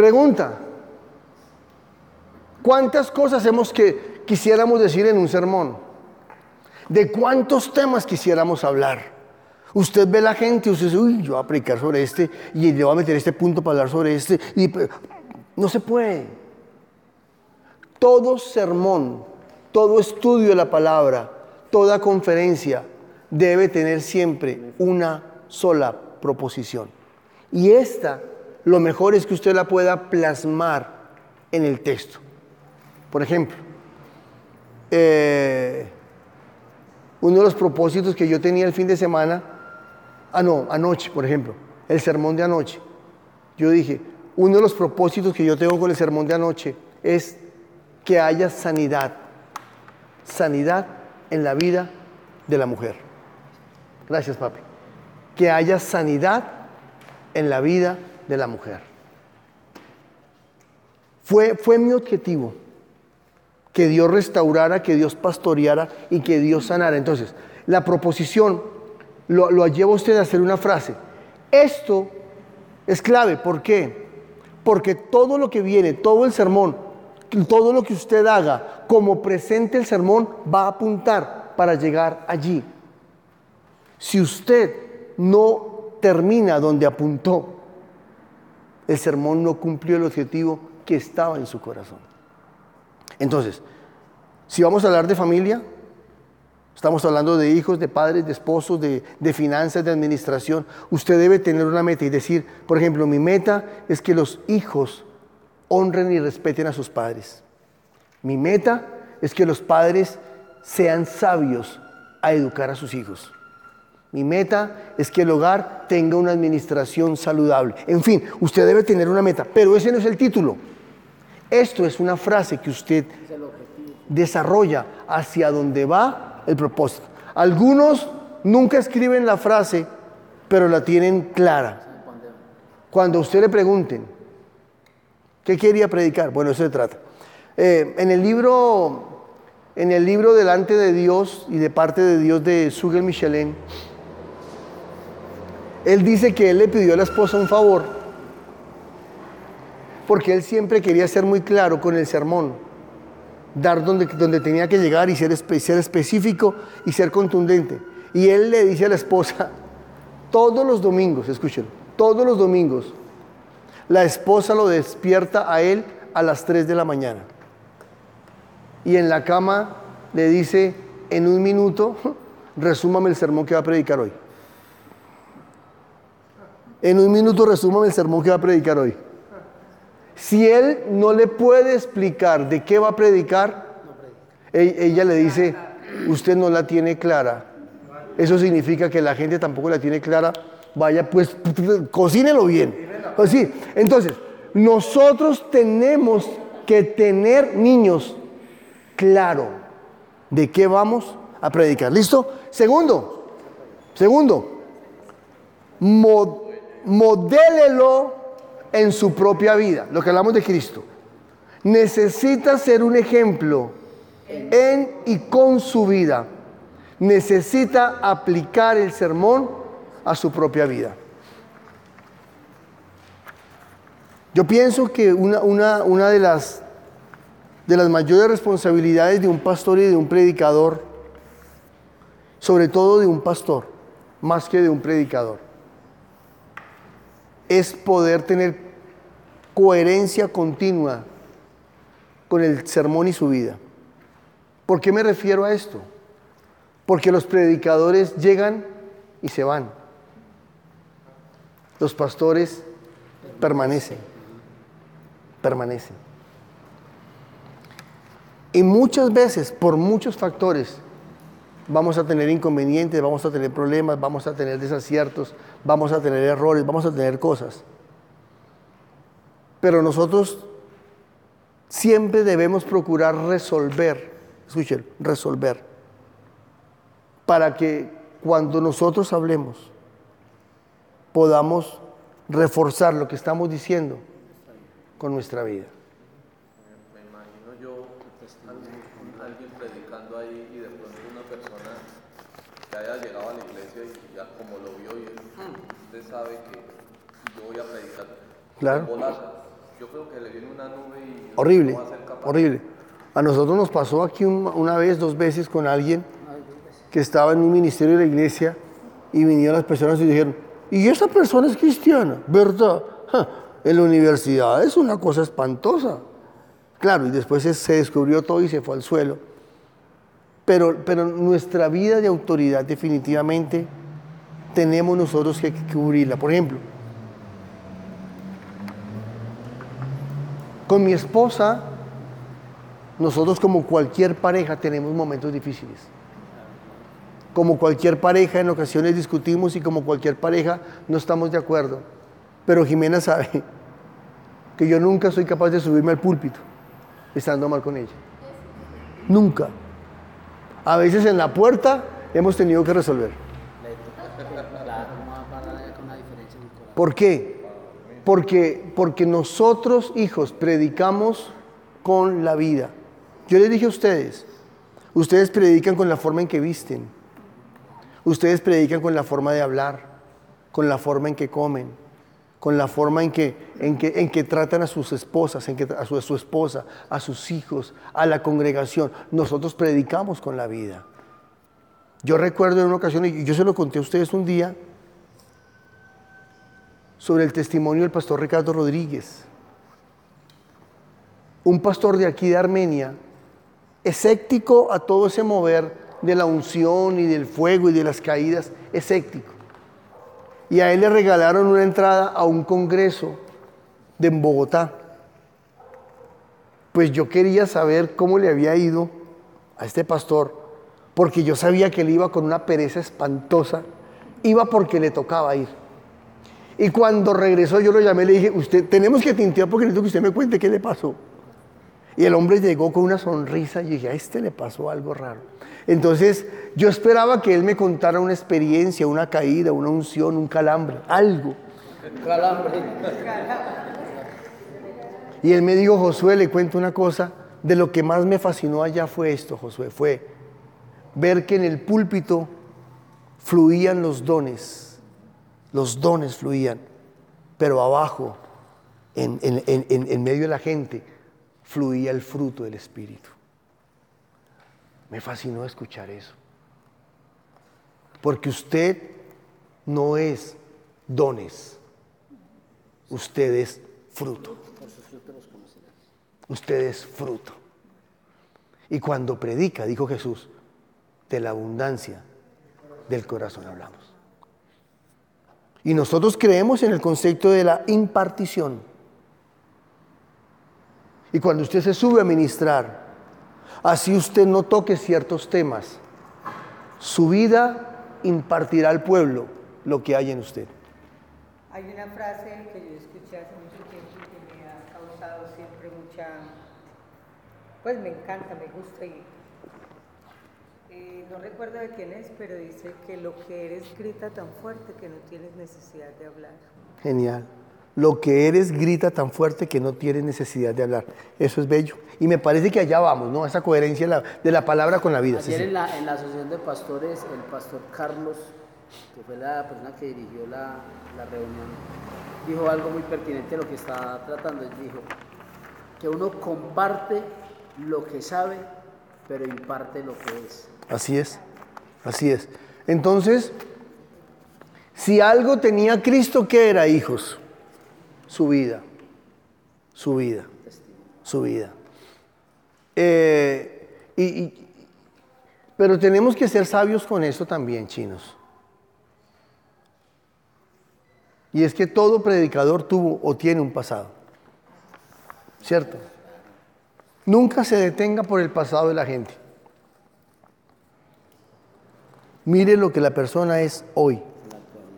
A: Pregunta. ¿Cuántas cosas hemos que quisiéramos decir en un sermón? ¿De cuántos temas quisiéramos hablar? Usted ve la gente y usted dice, uy, yo voy a aplicar sobre este y le voy a meter este punto para hablar sobre este. Y no se puede. Todo sermón, todo estudio de la palabra, toda conferencia debe tener siempre una sola proposición. Y esta, lo mejor es que usted la pueda plasmar en el texto. Por ejemplo, eh, uno de los propósitos que yo tenía el fin de semana, ah no, anoche, por ejemplo, el sermón de anoche. Yo dije, uno de los propósitos que yo tengo con el sermón de anoche es que haya sanidad. Sanidad en la vida de la mujer. Gracias, papi. Que haya sanidad en la vida de la mujer. Fue, fue mi objetivo que Dios restaurara, que Dios pastoreara y que Dios sanara. Entonces, la proposición lo, lo lleva usted a hacer una frase. Esto es clave. ¿Por qué? Porque todo lo que viene, todo el sermón, todo lo que usted haga como presente el sermón va a apuntar para llegar allí. Si usted no termina donde apuntó, el sermón no cumplió el objetivo que estaba en su corazón. Entonces, si vamos a hablar de familia, estamos hablando de hijos, de padres, de esposos, de, de, finanzas, de administración, usted debe tener una meta y decir, por ejemplo, mi meta es que los hijos honren y respeten a sus padres. Mi meta es que los padres sean sabios a educar a sus hijos. Mi meta es que el hogar tenga una administración saludable. En fin, usted debe tener una meta, pero ese no es el título. Esto es una frase que usted desarrolla hacia donde va el propósito. Algunos nunca escriben la frase, pero la tienen clara. Cuando usted le pregunten, ¿qué quería predicar? Bueno, eso se trata. Eh, en el libro, en el libro Delante de Dios y de parte de Dios de Sugel Michelin, él dice que él le pidió a la esposa un favor, porque él siempre quería ser muy claro con el sermón, dar donde, donde tenía que llegar y ser, ser específico y ser contundente. Y él le dice a la esposa, todos los domingos, escuchen, todos los domingos, la esposa lo despierta a él a las 3 de la mañana. Y en la cama le dice, en un minuto, resúmame el sermón que va a predicar hoy. En un minuto resúmame el sermón que va a predicar hoy. Si él no le puede explicar de qué va a predicar, ella le dice, usted no la tiene clara. Eso significa que la gente tampoco la tiene clara. Vaya, pues cocínelo bien. Así. Entonces, nosotros tenemos que tener niños claro de qué vamos a predicar. ¿Listo? Segundo, segundo, mod modélelo en su propia vida, lo que hablamos de Cristo. Necesita ser un ejemplo en y con su vida. Necesita aplicar el sermón a su propia vida. Yo pienso que una, una, una de, las, de las mayores responsabilidades de un pastor y de un predicador, sobre todo de un pastor, más que de un predicador, es poder tener coherencia continua con el sermón y su vida. ¿Por qué me refiero a esto? Porque los predicadores llegan y se van. Los pastores permanecen, permanecen. Y muchas veces, por muchos factores, vamos a tener inconvenientes, vamos a tener problemas, vamos a tener desaciertos, vamos a tener errores, vamos a tener cosas. Pero nosotros siempre debemos procurar resolver, escuchen, resolver, para que cuando nosotros hablemos podamos reforzar lo que estamos diciendo con nuestra vida.
G: Me imagino yo alguien predicando ahí y de una persona que haya llegado a la iglesia y ya como lo vio y usted sabe que yo voy a predicar.
A: Claro.
G: Yo creo que le viene una nube y
A: horrible,
G: no va a ser capaz.
A: horrible. A nosotros nos pasó aquí un- una vez, dos veces con alguien que estaba en un ministerio de la iglesia y vinieron las personas y dijeron, y esa persona es cristiana, ¿verdad? Ja, en la universidad es una cosa espantosa. Claro, y después se- se descubrió todo y se fue al suelo. Pero, pero nuestra vida de autoridad definitivamente tenemos nosotros que cubrirla. Por ejemplo, con mi esposa, nosotros como cualquier pareja tenemos momentos difíciles. Como cualquier pareja en ocasiones discutimos y como cualquier pareja no estamos de acuerdo. Pero Jimena sabe que yo nunca soy capaz de subirme al púlpito estando mal con ella. Nunca. A veces en la puerta hemos tenido que resolver. ¿Por qué? Porque, porque nosotros, hijos, predicamos con la vida. Yo les dije a ustedes, ustedes predican con la forma en que visten, ustedes predican con la forma de hablar, con la forma en que comen, con la forma en que, en que, en que tratan a sus esposas, en que, a, su, a su esposa, a sus hijos, a la congregación. Nosotros predicamos con la vida. Yo recuerdo en una ocasión, y yo se lo conté a ustedes un día, sobre el testimonio del pastor Ricardo Rodríguez. Un pastor de aquí de Armenia, escéptico a todo ese mover de la unción y del fuego y de las caídas, escéptico. Y a él le regalaron una entrada a un congreso de en Bogotá. Pues yo quería saber cómo le había ido a este pastor, porque yo sabía que él iba con una pereza espantosa, iba porque le tocaba ir. Y cuando regresó yo lo llamé y le dije, usted, tenemos que tintear porque necesito que usted me cuente qué le pasó. Y el hombre llegó con una sonrisa y dije, a este le pasó algo raro. Entonces yo esperaba que él me contara una experiencia, una caída, una unción, un calambre, algo.
B: Calambre.
A: Y él me dijo, Josué, le cuento una cosa, de lo que más me fascinó allá fue esto, Josué, fue ver que en el púlpito fluían los dones, los dones fluían, pero abajo, en, medio de la gente, fluía el fruto del Espíritu. Me fascinó escuchar eso. Porque usted no es dones, usted es fruto. Usted es fruto. Y cuando predica, dijo Jesús, de la abundancia del corazón hablamos. Y nosotros creemos en el concepto de la impartición. Y cuando usted se sube a ministrar, así usted no toque ciertos temas, su vida impartirá al pueblo lo que hay en usted.
H: Hay una frase que yo escuché hace mucho tiempo y que me ha causado siempre mucha, pues me encanta, me gusta y eh, no recuerdo de quién es, pero dice que lo que eres grita tan fuerte que no tienes necesidad de hablar.
A: Genial. Lo que eres grita tan fuerte que no tienes necesidad de hablar. Eso es bello. Y me parece que allá vamos, ¿no? Esa coherencia de la, de la palabra con la vida.
B: Ayer
A: sí.
B: en la, en la asociación de pastores, el pastor Carlos, que fue la persona que dirigió la, la reunión, dijo algo muy pertinente de lo que está tratando. Él dijo que uno comparte lo que sabe, pero imparte lo que es.
A: Así es, así es. Entonces, si algo tenía Cristo, ¿qué era, hijos? Su vida, su vida, su vida. Eh, y- pero tenemos que ser sabios con eso también, chinos. Y es que todo predicador tuvo o tiene un pasado, ¿cierto? Nunca se detenga por el pasado de la gente. Mire lo que la persona es hoy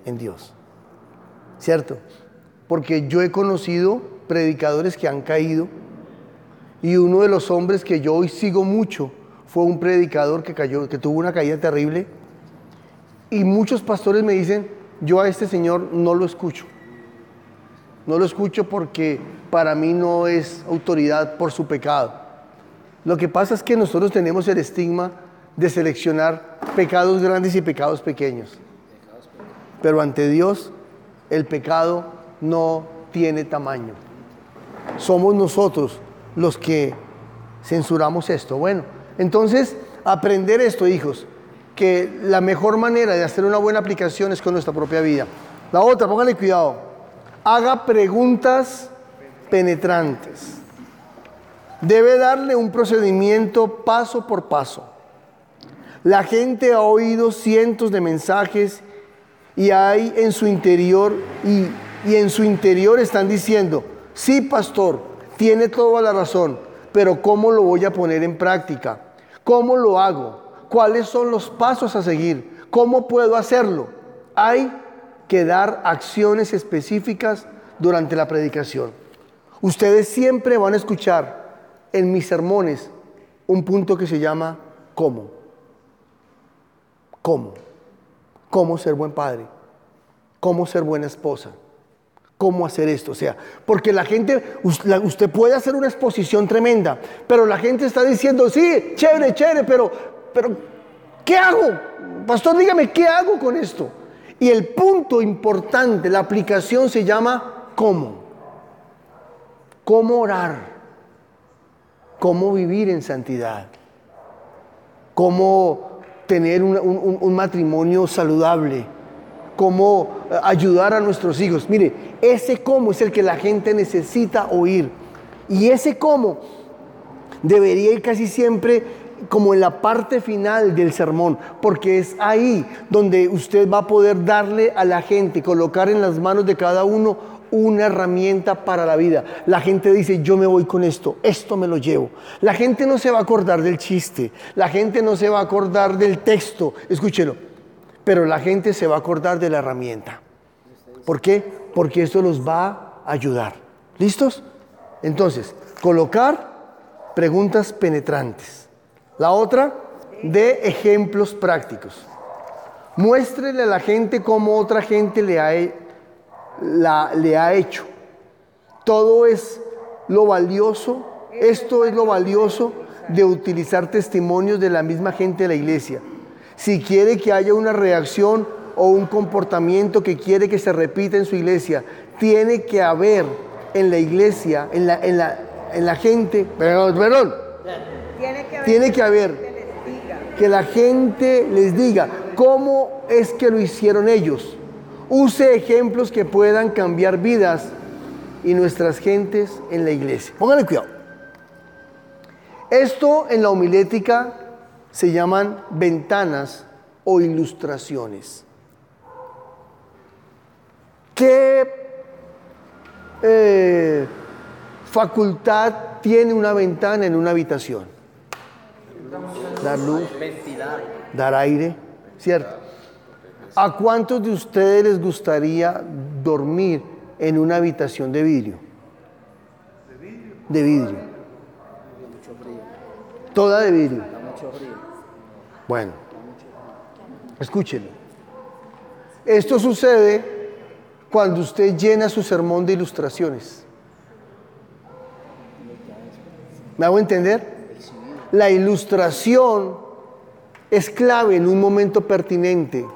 A: en Dios. ¿Cierto? Porque yo he conocido predicadores que han caído y uno de los hombres que yo hoy sigo mucho fue un predicador que cayó, que tuvo una caída terrible y muchos pastores me dicen, yo a este señor no lo escucho. No lo escucho porque para mí no es autoridad por su pecado. Lo que pasa es que nosotros tenemos el estigma de seleccionar pecados grandes y pecados pequeños. Pero ante Dios el pecado no tiene tamaño. Somos nosotros los que censuramos esto. Bueno, entonces aprender esto, hijos, que la mejor manera de hacer una buena aplicación es con nuestra propia vida. La otra, póngale cuidado, haga preguntas penetrantes. Debe darle un procedimiento paso por paso. La gente ha oído cientos de mensajes y hay en su interior y, en su interior están diciendo, sí pastor, tiene toda la razón, pero ¿cómo lo voy a poner en práctica? ¿Cómo lo hago? ¿Cuáles son los pasos a seguir? ¿Cómo puedo hacerlo? Hay que dar acciones específicas durante la predicación. Ustedes siempre van a escuchar en mis sermones un punto que se llama cómo. ¿Cómo? ¿Cómo ser buen padre? ¿Cómo ser buena esposa? cómo hacer esto. O sea, porque la gente, usted puede hacer una exposición tremenda, pero la gente está diciendo, sí, chévere, chévere, pero, pero, ¿qué hago? Pastor, dígame, ¿qué hago con esto? Y el punto importante, la aplicación se llama ¿cómo? ¿Cómo orar? ¿Cómo vivir en santidad? ¿Cómo tener un, un- matrimonio saludable? ¿Cómo eh, ayudar a nuestros hijos? Mire, ese cómo es el que la gente necesita oír. Y ese cómo debería ir casi siempre como en la parte final del sermón, porque es ahí donde usted va a poder darle a la gente, colocar en las manos de cada uno una herramienta para la vida. La gente dice, yo me voy con esto, esto me lo llevo. La gente no se va a acordar del chiste, la gente no se va a acordar del texto, escúchelo, pero la gente se va a acordar de la herramienta. ¿Por qué? Porque esto los va a ayudar. ¿Listos? Entonces, colocar preguntas penetrantes. La otra, de ejemplos prácticos. Muéstrele a la gente cómo otra gente le ha, la- le ha hecho. Todo es lo valioso, esto es lo valioso de utilizar testimonios de la misma gente de la iglesia. Si quiere que haya una reacción o un comportamiento que quiere que se repita en su iglesia, tiene que haber en la iglesia, en la, en la, en la gente, perdón, perdón,
H: Tiene que haber,
A: Tiene que haber.
H: que les diga.
A: que la gente les diga cómo es que lo hicieron ellos. Use ejemplos que puedan cambiar vidas y nuestras gentes en la iglesia. Pónganle cuidado. Esto en la homilética se llaman ventanas o ilustraciones. ¿Qué eh, facultad tiene una ventana en una habitación? Dar luz, dar aire, ¿cierto? ¿A cuántos de ustedes les gustaría dormir en una habitación de vidrio? De vidrio. Toda de vidrio. Bueno, escúchelo. Esto sucede cuando usted llena su sermón de ilustraciones. ¿Me hago entender? La ilustración es clave en un momento pertinente,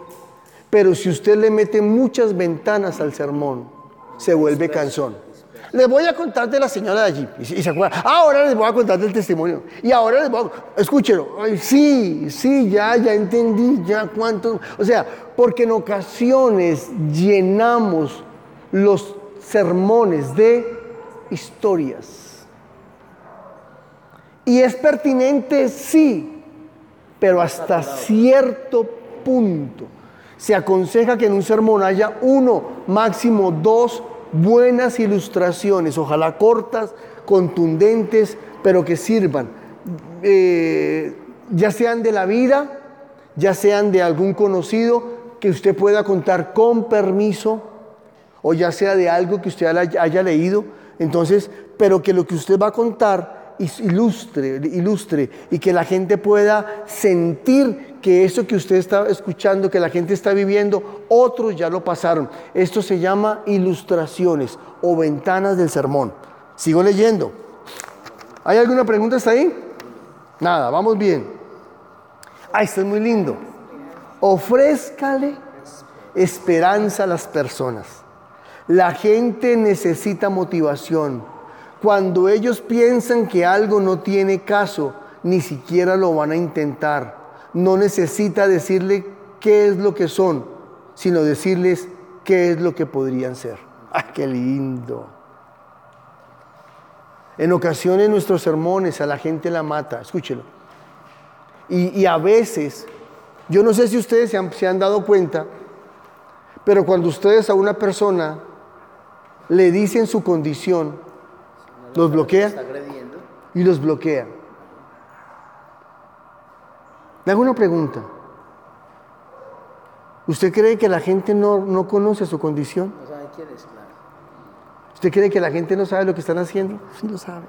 A: pero si usted le mete muchas ventanas al sermón, se vuelve cansón. Les voy a contar de la señora de allí. Y, se-. "Ah, ahora les voy a contar del testimonio. Y ahora les voy a... Escúchelo. Ay, sí, sí, ya, ya entendí, ya cuánto... O sea, porque en ocasiones llenamos los sermones de historias. Y es pertinente, sí, pero hasta cierto punto. Se aconseja que en un sermón haya uno, máximo dos buenas ilustraciones, ojalá cortas, contundentes, pero que sirvan, eh, ya sean de la vida, ya sean de algún conocido, que usted pueda contar con permiso, o ya sea de algo que usted haya leído, entonces, pero que lo que usted va a contar ilustre, ilustre y que la gente pueda sentir que eso que usted está escuchando, que la gente está viviendo, otros ya lo pasaron. Esto se llama ilustraciones o ventanas del sermón. Sigo leyendo. ¿Hay alguna pregunta hasta ahí? Nada, vamos bien. Ah, esto es muy lindo. Ofrézcale esperanza a las personas. La gente necesita motivación. Cuando ellos piensan que algo no tiene caso, ni siquiera lo van a intentar. No necesita decirle qué es lo que son, sino decirles qué es lo que podrían ser. ¡Ah, qué lindo! En ocasiones nuestros sermones a la gente la mata, escúchelo. Y, a veces, yo no sé si ustedes se han dado cuenta, pero cuando ustedes a una persona le dicen su condición, los bloquea y los bloquea. Le hago una pregunta. ¿Usted cree que la gente no, no conoce su condición?
B: No sabe quién es, claro.
A: ¿Usted cree que la gente no sabe lo que están haciendo? Sí lo sabe.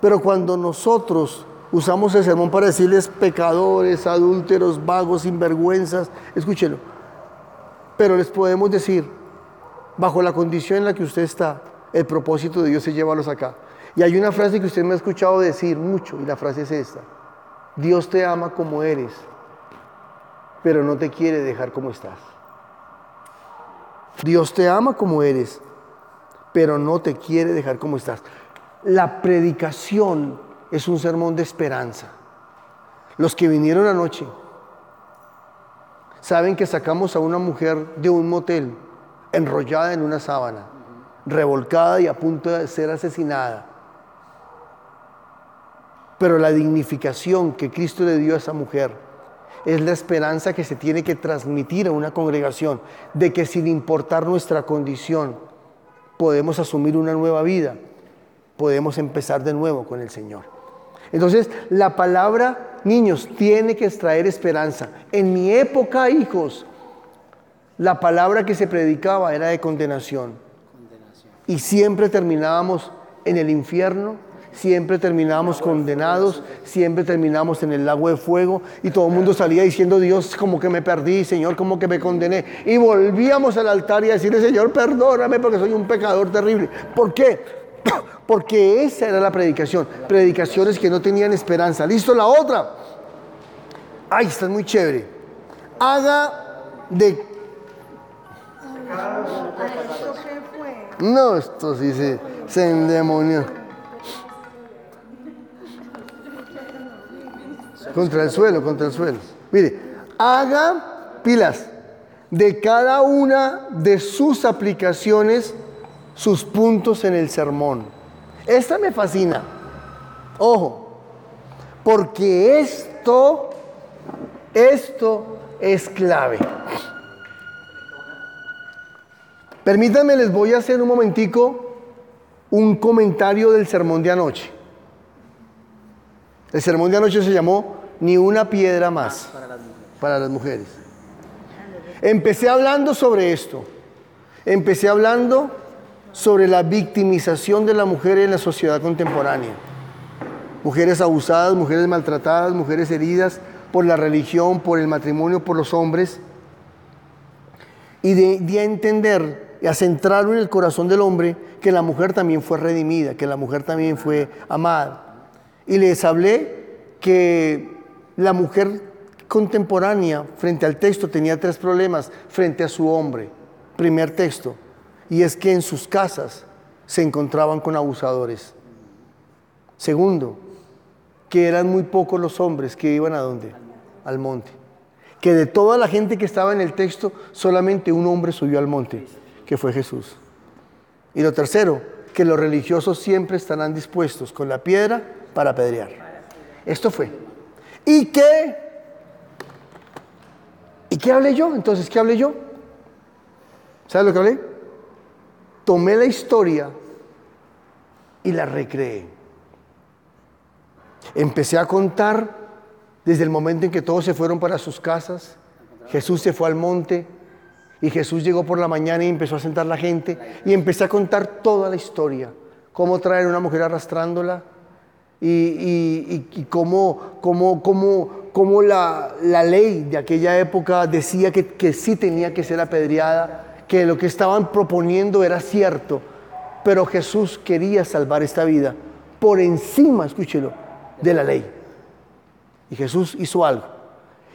A: Pero cuando nosotros usamos el sermón para decirles pecadores, adúlteros, vagos, sinvergüenzas, escúchelo. Pero les podemos decir, bajo la condición en la que usted está, el propósito de Dios es llevarlos acá. Y hay una frase que usted me ha escuchado decir mucho, y la frase es esta. Dios te ama como eres, pero no te quiere dejar como estás. Dios te ama como eres, pero no te quiere dejar como estás. La predicación es un sermón de esperanza. Los que vinieron anoche saben que sacamos a una mujer de un motel enrollada en una sábana, revolcada y a punto de ser asesinada. Pero la dignificación que Cristo le dio a esa mujer es la esperanza que se tiene que transmitir a una congregación de que sin importar nuestra condición podemos asumir una nueva vida, podemos empezar de nuevo con el Señor. Entonces, la palabra, niños, tiene que extraer esperanza. En mi época, hijos, la palabra que se predicaba era de condenación. Y siempre terminábamos en el infierno, siempre terminábamos condenados, siempre terminábamos en el lago de fuego y todo el mundo salía diciendo, Dios, como que me perdí, Señor, como que me condené. Y volvíamos al altar y a decirle, Señor, perdóname porque soy un pecador terrible. ¿Por qué? Porque esa era la predicación. Predicaciones que no tenían esperanza. ¿Listo? La otra. Ay, está muy chévere. Haga de... No, esto sí se, se endemonió. Contra el suelo, contra el suelo. Mire, haga pilas de cada una de sus aplicaciones sus puntos en el sermón. Esta me fascina. Ojo, porque esto, esto es clave. Permítanme, les voy a hacer un momentico un comentario del sermón de anoche. El sermón de anoche se llamó Ni una piedra más para las mujeres. Empecé hablando sobre esto. Empecé hablando sobre la victimización de la mujer en la sociedad contemporánea. Mujeres abusadas, mujeres maltratadas, mujeres heridas por la religión, por el matrimonio, por los hombres. Y de, entender y a centrarlo en el corazón del hombre que la mujer también fue redimida, que la mujer también fue amada. Y les hablé que la mujer contemporánea frente al texto tenía tres problemas frente a su hombre. Primer texto, y es que en sus casas se encontraban con abusadores. Segundo, que eran muy pocos los hombres que iban a dónde? Al monte. Que de toda la gente que estaba en el texto, solamente un hombre subió al monte, que fue Jesús. Y lo tercero, que los religiosos siempre estarán dispuestos con la piedra para apedrear. Esto fue. ¿Y qué? ¿Y qué hablé yo? Entonces, ¿qué hablé yo? ¿Sabes lo que hablé? tomé la historia y la recreé. Empecé a contar desde el momento en que todos se fueron para sus casas, Jesús se fue al monte y Jesús llegó por la mañana y empezó a sentar la gente y empecé a contar toda la historia, cómo traer a una mujer arrastrándola y, cómo, cómo, la, ley de aquella época decía que, que sí tenía que ser apedreada que lo que estaban proponiendo era cierto, pero Jesús quería salvar esta vida por encima, escúchelo, de la ley. Y Jesús hizo algo.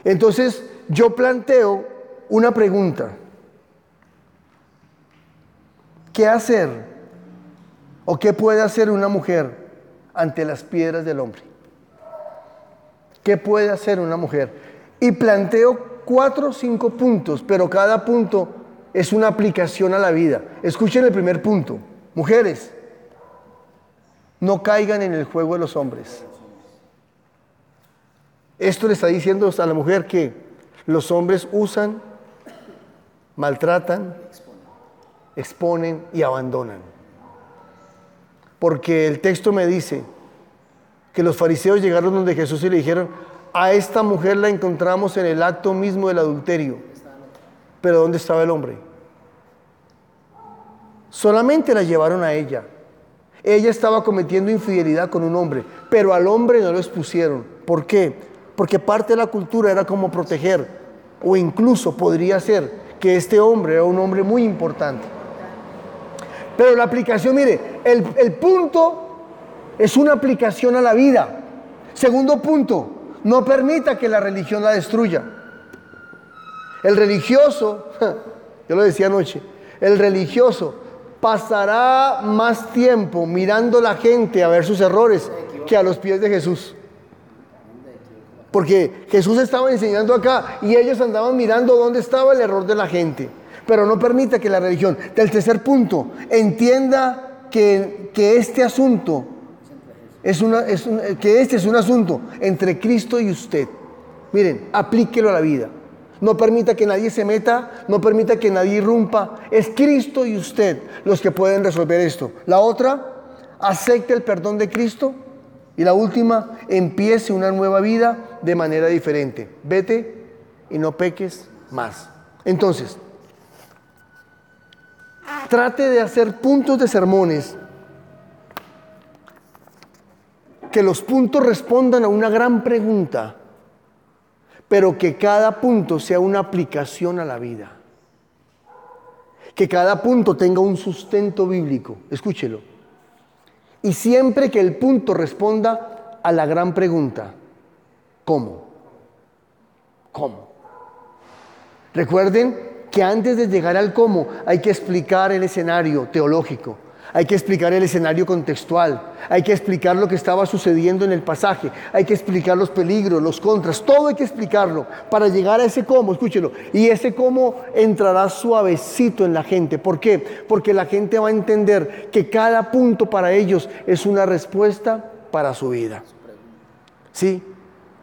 A: Entonces yo planteo una pregunta. ¿Qué hacer o qué puede hacer una mujer ante las piedras del hombre? ¿Qué puede hacer una mujer? Y planteo cuatro o cinco puntos, pero cada punto es una aplicación a la vida. Escuchen el primer punto. Mujeres, no caigan en el juego de los hombres. Esto le está diciendo a la mujer que los hombres usan, maltratan, exponen y abandonan. Porque el texto me dice que los fariseos llegaron donde Jesús y le dijeron, a esta mujer la encontramos en el acto mismo del adulterio. Pero ¿dónde estaba el hombre? Solamente la llevaron a ella. Ella estaba cometiendo infidelidad con un hombre, pero al hombre no lo expusieron. ¿Por qué? Porque parte de la cultura era como proteger, o incluso podría ser que este hombre era un hombre muy importante. Pero la aplicación, mire, el, el punto es una aplicación a la vida. Segundo punto, no permita que la religión la destruya. El religioso, yo lo decía anoche, el religioso pasará más tiempo mirando a la gente a ver sus errores que a los pies de Jesús. Porque Jesús estaba enseñando acá y ellos andaban mirando dónde estaba el error de la gente. Pero no permita que la religión. Del tercer punto, entienda que, este asunto es un- que este es un asunto entre Cristo y usted. Miren, aplíquelo a la vida. No permita que nadie se meta, no permita que nadie irrumpa. Es Cristo y usted los que pueden resolver esto. La otra, acepte el perdón de Cristo. Y la última, empiece una nueva vida de manera diferente. Vete y no peques más. Entonces, trate de hacer puntos de sermones que los puntos respondan a una gran pregunta, pero que cada punto sea una aplicación a la vida. Que cada punto tenga un sustento bíblico. Escúchelo. Y siempre que el punto responda a la gran pregunta, ¿cómo? ¿Cómo? Recuerden que antes de llegar al cómo hay que explicar el escenario teológico, hay que explicar el escenario contextual, hay que explicar lo que estaba sucediendo en el pasaje, hay que explicar los peligros, los contras, todo hay que explicarlo para llegar a ese cómo, escúchelo. Y ese cómo entrará suavecito en la gente. ¿Por qué? Porque la gente va a entender que cada punto para ellos es una respuesta para su vida. ¿Sí?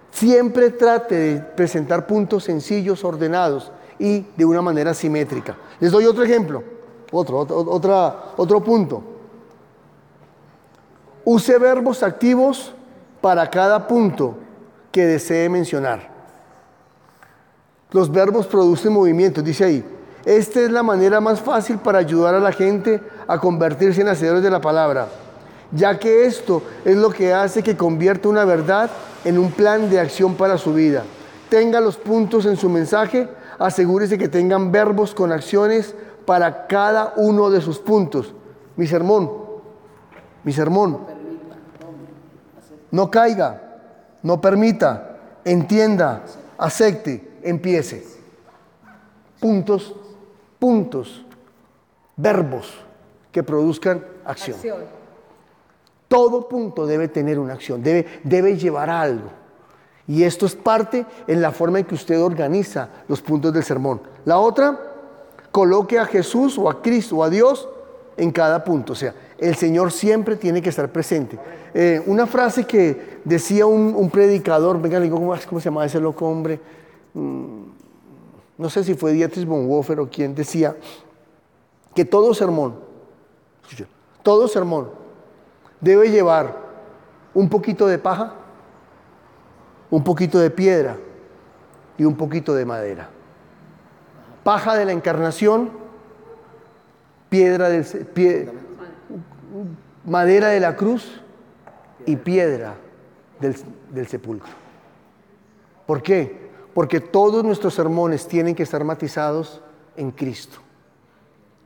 A: Siempre trate de presentar puntos sencillos, ordenados y de una manera simétrica. Les doy otro ejemplo, otro, otra- otro punto. Use verbos activos para cada punto que desee mencionar. Los verbos producen movimientos, dice ahí. Esta es la manera más fácil para ayudar a la gente a convertirse en hacedores de la palabra, ya que esto es lo que hace que convierta una verdad en un plan de acción para su vida. Tenga los puntos en su mensaje, asegúrese que tengan verbos con acciones para cada uno de sus puntos. Mi sermón, mi sermón, no caiga, no permita, entienda, acepte, empiece. Puntos, puntos, verbos que produzcan acción. Todo punto debe tener una acción, debe, debe llevar a algo. Y esto es parte en la forma en que usted organiza los puntos del sermón. La otra, coloque a Jesús o a Cristo o a Dios en cada punto. O sea, el Señor siempre tiene que estar presente. Eh, una frase que decía un, predicador, venga, le digo, ¿cómo, cómo se llama ese loco hombre? Mm, no sé si fue Dietrich Bonhoeffer o quien decía que todo sermón, todo sermón debe llevar un poquito de paja, un poquito de piedra y un poquito de madera. Paja de la encarnación, piedra del, pie- madera de la cruz y piedra del, del sepulcro. ¿Por qué? Porque todos nuestros sermones tienen que estar matizados en Cristo.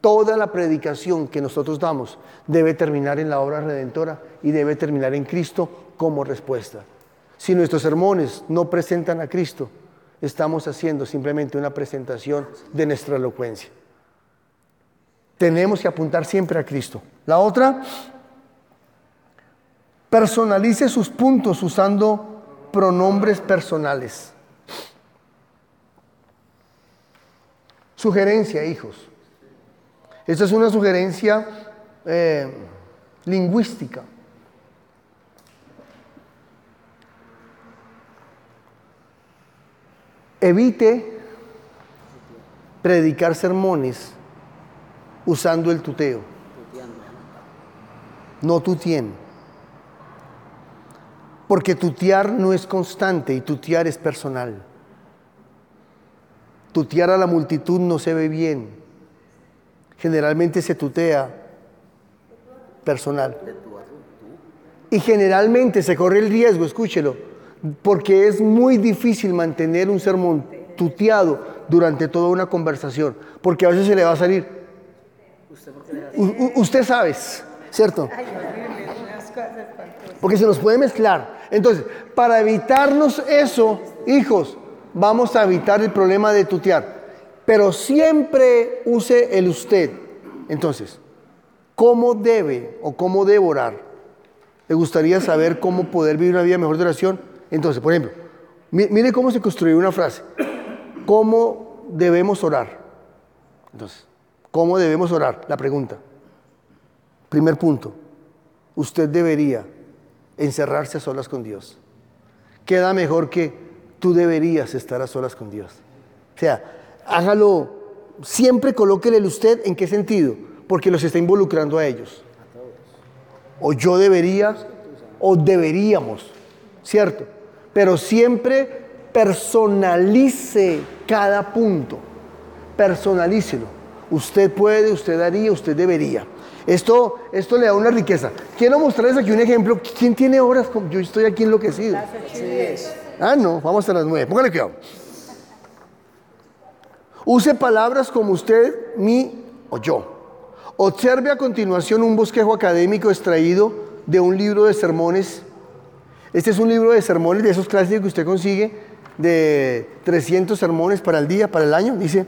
A: Toda la predicación que nosotros damos debe terminar en la obra redentora y debe terminar en Cristo como respuesta. Si nuestros sermones no presentan a Cristo, estamos haciendo simplemente una presentación de nuestra elocuencia. Tenemos que apuntar siempre a Cristo. La otra, personalice sus puntos usando pronombres personales. Sugerencia, hijos. Esta es una sugerencia eh, lingüística. Evite predicar sermones usando el tuteo. No tutien. Porque tutear no es constante y tutear es personal. Tutear a la multitud no se ve bien. Generalmente se tutea personal. Y generalmente se corre el riesgo, escúchelo, porque es muy difícil mantener un sermón tuteado durante toda una conversación, porque a veces se le va a salir. U- usted sabe, ¿cierto? Porque se nos puede mezclar. Entonces, para evitarnos eso, hijos, vamos a evitar el problema de tutear. Pero siempre use el usted. Entonces, ¿cómo debe o cómo debo orar? ¿Le gustaría saber cómo poder vivir una vida mejor de oración? Entonces, por ejemplo, mi- mire cómo se construyó una frase. ¿Cómo debemos orar? Entonces, ¿cómo debemos orar? La pregunta. Primer punto. Usted debería encerrarse a solas con Dios. Queda mejor que tú deberías estar a solas con Dios. O sea, hágalo, siempre colóquele el usted en qué sentido, porque los está involucrando a ellos. O yo debería, o deberíamos, ¿cierto? Pero siempre personalice cada punto, personalícelo. Usted puede, usted haría, usted debería. Esto, esto le da una riqueza. Quiero mostrarles aquí un ejemplo. ¿Quién tiene horas? como- Yo estoy aquí enloquecido. Ah, no, vamos a las nueve. Póngale cuidado. Use palabras como usted, mí o yo. Observe a continuación un bosquejo académico extraído de un libro de sermones. Este es un libro de sermones de esos clásicos que usted consigue de 300 sermones para el día, para el año. Dice,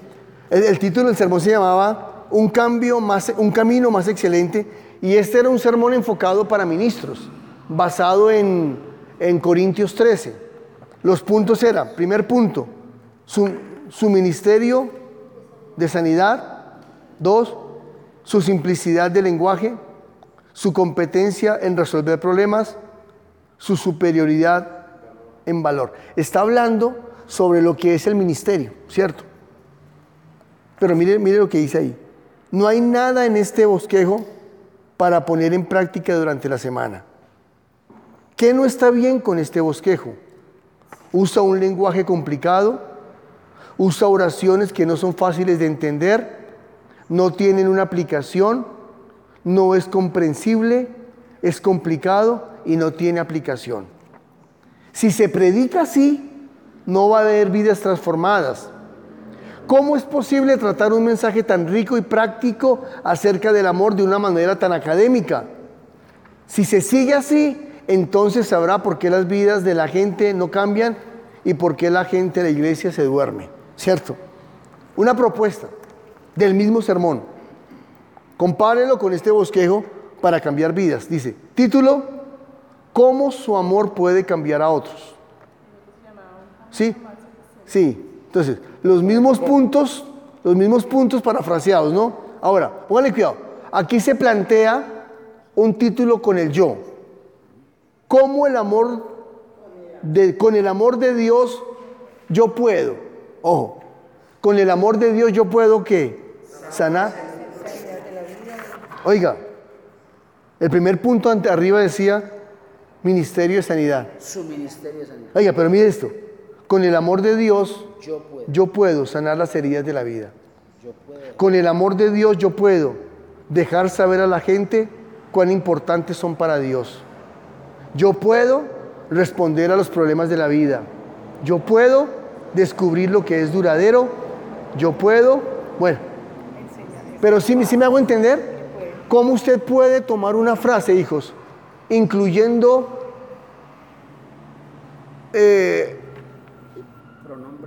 A: el, título del sermón se llamaba un, cambio más, un camino más excelente y este era un sermón enfocado para ministros, basado en, en Corintios 13. Los puntos eran, primer punto, su, su ministerio de sanidad. Dos, su simplicidad de lenguaje, su competencia en resolver problemas, su superioridad en valor. Está hablando sobre lo que es el ministerio, ¿cierto? Pero mire, mire lo que dice ahí. No hay nada en este bosquejo para poner en práctica durante la semana. ¿Qué no está bien con este bosquejo? Usa un lenguaje complicado, usa oraciones que no son fáciles de entender, no tienen una aplicación, no es comprensible, es complicado y no tiene aplicación. Si se predica así, no va a haber vidas transformadas. ¿Cómo es posible tratar un mensaje tan rico y práctico acerca del amor de una manera tan académica? Si se sigue así, entonces sabrá por qué las vidas de la gente no cambian y por qué la gente de la iglesia se duerme. ¿Cierto? Una propuesta del mismo sermón. Compárelo con este bosquejo para cambiar vidas. Dice, título, ¿cómo su amor puede cambiar a otros? ¿Sí? Sí. Entonces, los mismos puntos, los mismos puntos parafraseados, ¿no? Ahora, póngale cuidado. Aquí se plantea un título con el yo. ¿Cómo el amor de, con el amor de Dios yo puedo? Ojo, con el amor de Dios yo puedo qué? Sanar. Oiga, el primer punto ante arriba decía ministerio de sanidad.
B: Su ministerio de sanidad.
A: Oiga, pero mire esto. Con el amor de Dios
B: Yo puedo.
A: yo puedo sanar las heridas de la vida.
B: Yo puedo.
A: Con el amor de Dios yo puedo dejar saber a la gente cuán importantes son para Dios. Yo puedo responder a los problemas de la vida. Yo puedo descubrir lo que es duradero. Yo puedo, bueno, pero sí, sí me hago entender cómo usted puede tomar una frase, hijos, incluyendo eh,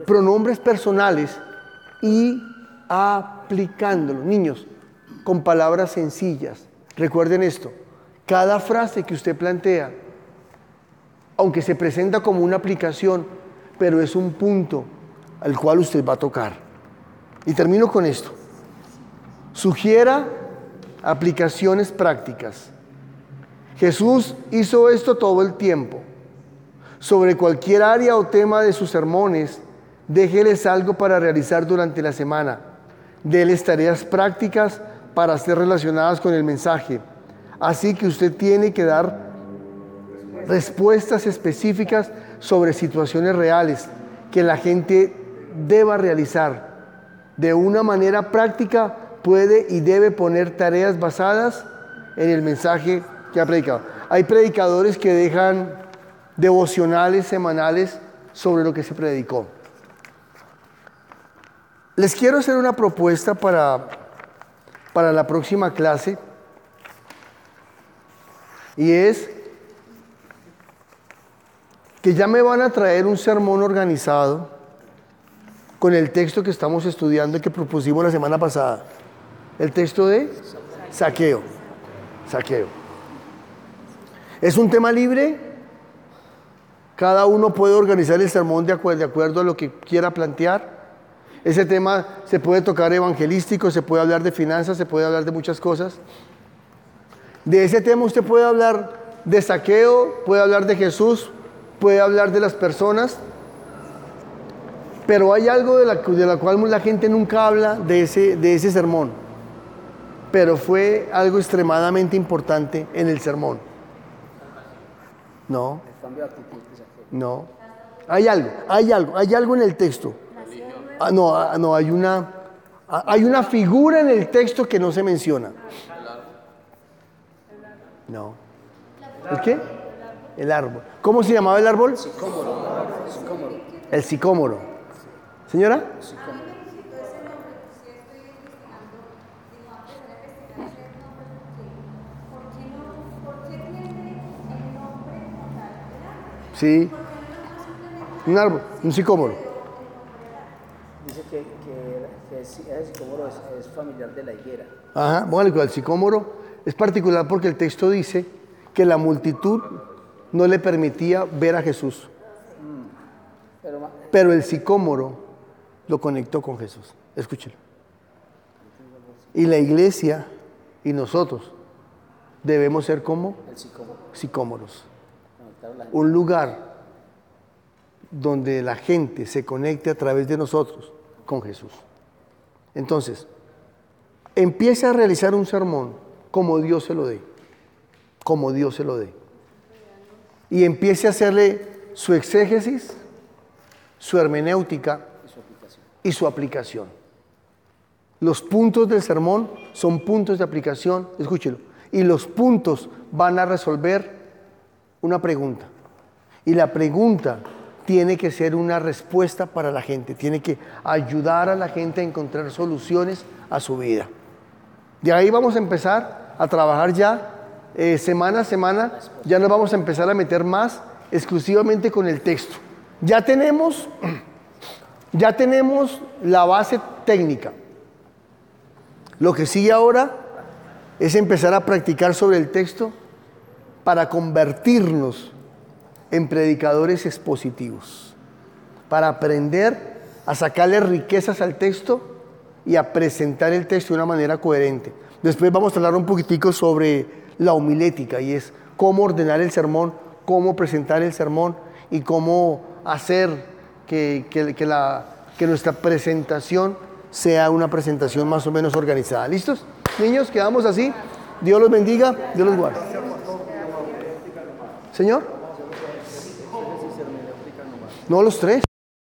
A: pronombres personales y aplicándolos. Niños, con palabras sencillas. Recuerden esto, cada frase que usted plantea, aunque se presenta como una aplicación, pero es un punto al cual usted va a tocar. Y termino con esto. Sugiera aplicaciones prácticas. Jesús hizo esto todo el tiempo. Sobre cualquier área o tema de sus sermones, déjeles algo para realizar durante la semana. Déles tareas prácticas para ser relacionadas con el mensaje. Así que usted tiene que dar respuestas específicas sobre situaciones reales que la gente deba realizar. De una manera práctica puede y debe poner tareas basadas en el mensaje Hay predicadores que dejan devocionales semanales sobre lo que se predicó. Les quiero hacer una propuesta para para la próxima clase y es que ya me van a traer un sermón organizado con el texto que estamos estudiando y que propusimos la semana pasada. El texto de saqueo. Saqueo. Es un tema libre. Cada uno puede organizar el sermón de acuerdo, a lo que quiera plantear. Ese tema se puede tocar evangelístico, se puede hablar de finanzas, se puede hablar de muchas cosas. De ese tema usted puede hablar de saqueo, puede hablar de Jesús, puede hablar de las personas, pero hay algo de la, cual la gente nunca habla de ese sermón, pero fue algo extremadamente importante en el sermón. No,
B: El
A: no. Hay algo, hay algo, hay algo en el texto. Ah, no, ah, no, hay una, ah, hay una figura en el texto que no se menciona. No. ¿El qué? El árbol. ¿Cómo se llamaba el árbol? El sicómoro. Señora? Sí. Un árbol, un sicómoro.
B: Dice que, que, que ese sicómoro es, es familiar de la higuera.
A: Ajá, bueno, el sicómoro es particular porque el texto dice que la multitud no le permitía ver a Jesús,
B: Pero ma-
A: pero el sicómoro lo conectó con Jesús. Escúchelo. Y la iglesia y nosotros debemos ser como
B: el sicómoro,
A: sicómoros.
B: conectar a la gente.
A: Un lugar donde la gente se conecte a través de nosotros con Jesús. Entonces, empiece a realizar un sermón como Dios se lo dé, como Dios se lo dé. Y empiece a hacerle su exégesis, su hermenéutica
B: y su aplicación.
A: y su aplicación. Los puntos del sermón son puntos de aplicación, escúchelo, y los puntos van a resolver una pregunta. Y la pregunta tiene que ser una respuesta para la gente, tiene que ayudar a la gente a encontrar soluciones a su vida. De ahí vamos a empezar a trabajar ya eh, semana a semana, ya nos vamos a empezar a meter más exclusivamente con el texto. Ya tenemos, ya tenemos la base técnica. Lo que sigue ahora es empezar a practicar sobre el texto para convertirnos en predicadores expositivos, para aprender a sacarle riquezas al texto y a presentar el texto de una manera coherente. Después vamos a hablar un poquitico sobre la homilética y es cómo ordenar el sermón, cómo presentar el sermón y cómo hacer que, que- que la- que nuestra presentación sea una presentación más o menos organizada. ¿Listos? Niños, quedamos así. Dios los bendiga, Dios los guarde. Señor. No los tres.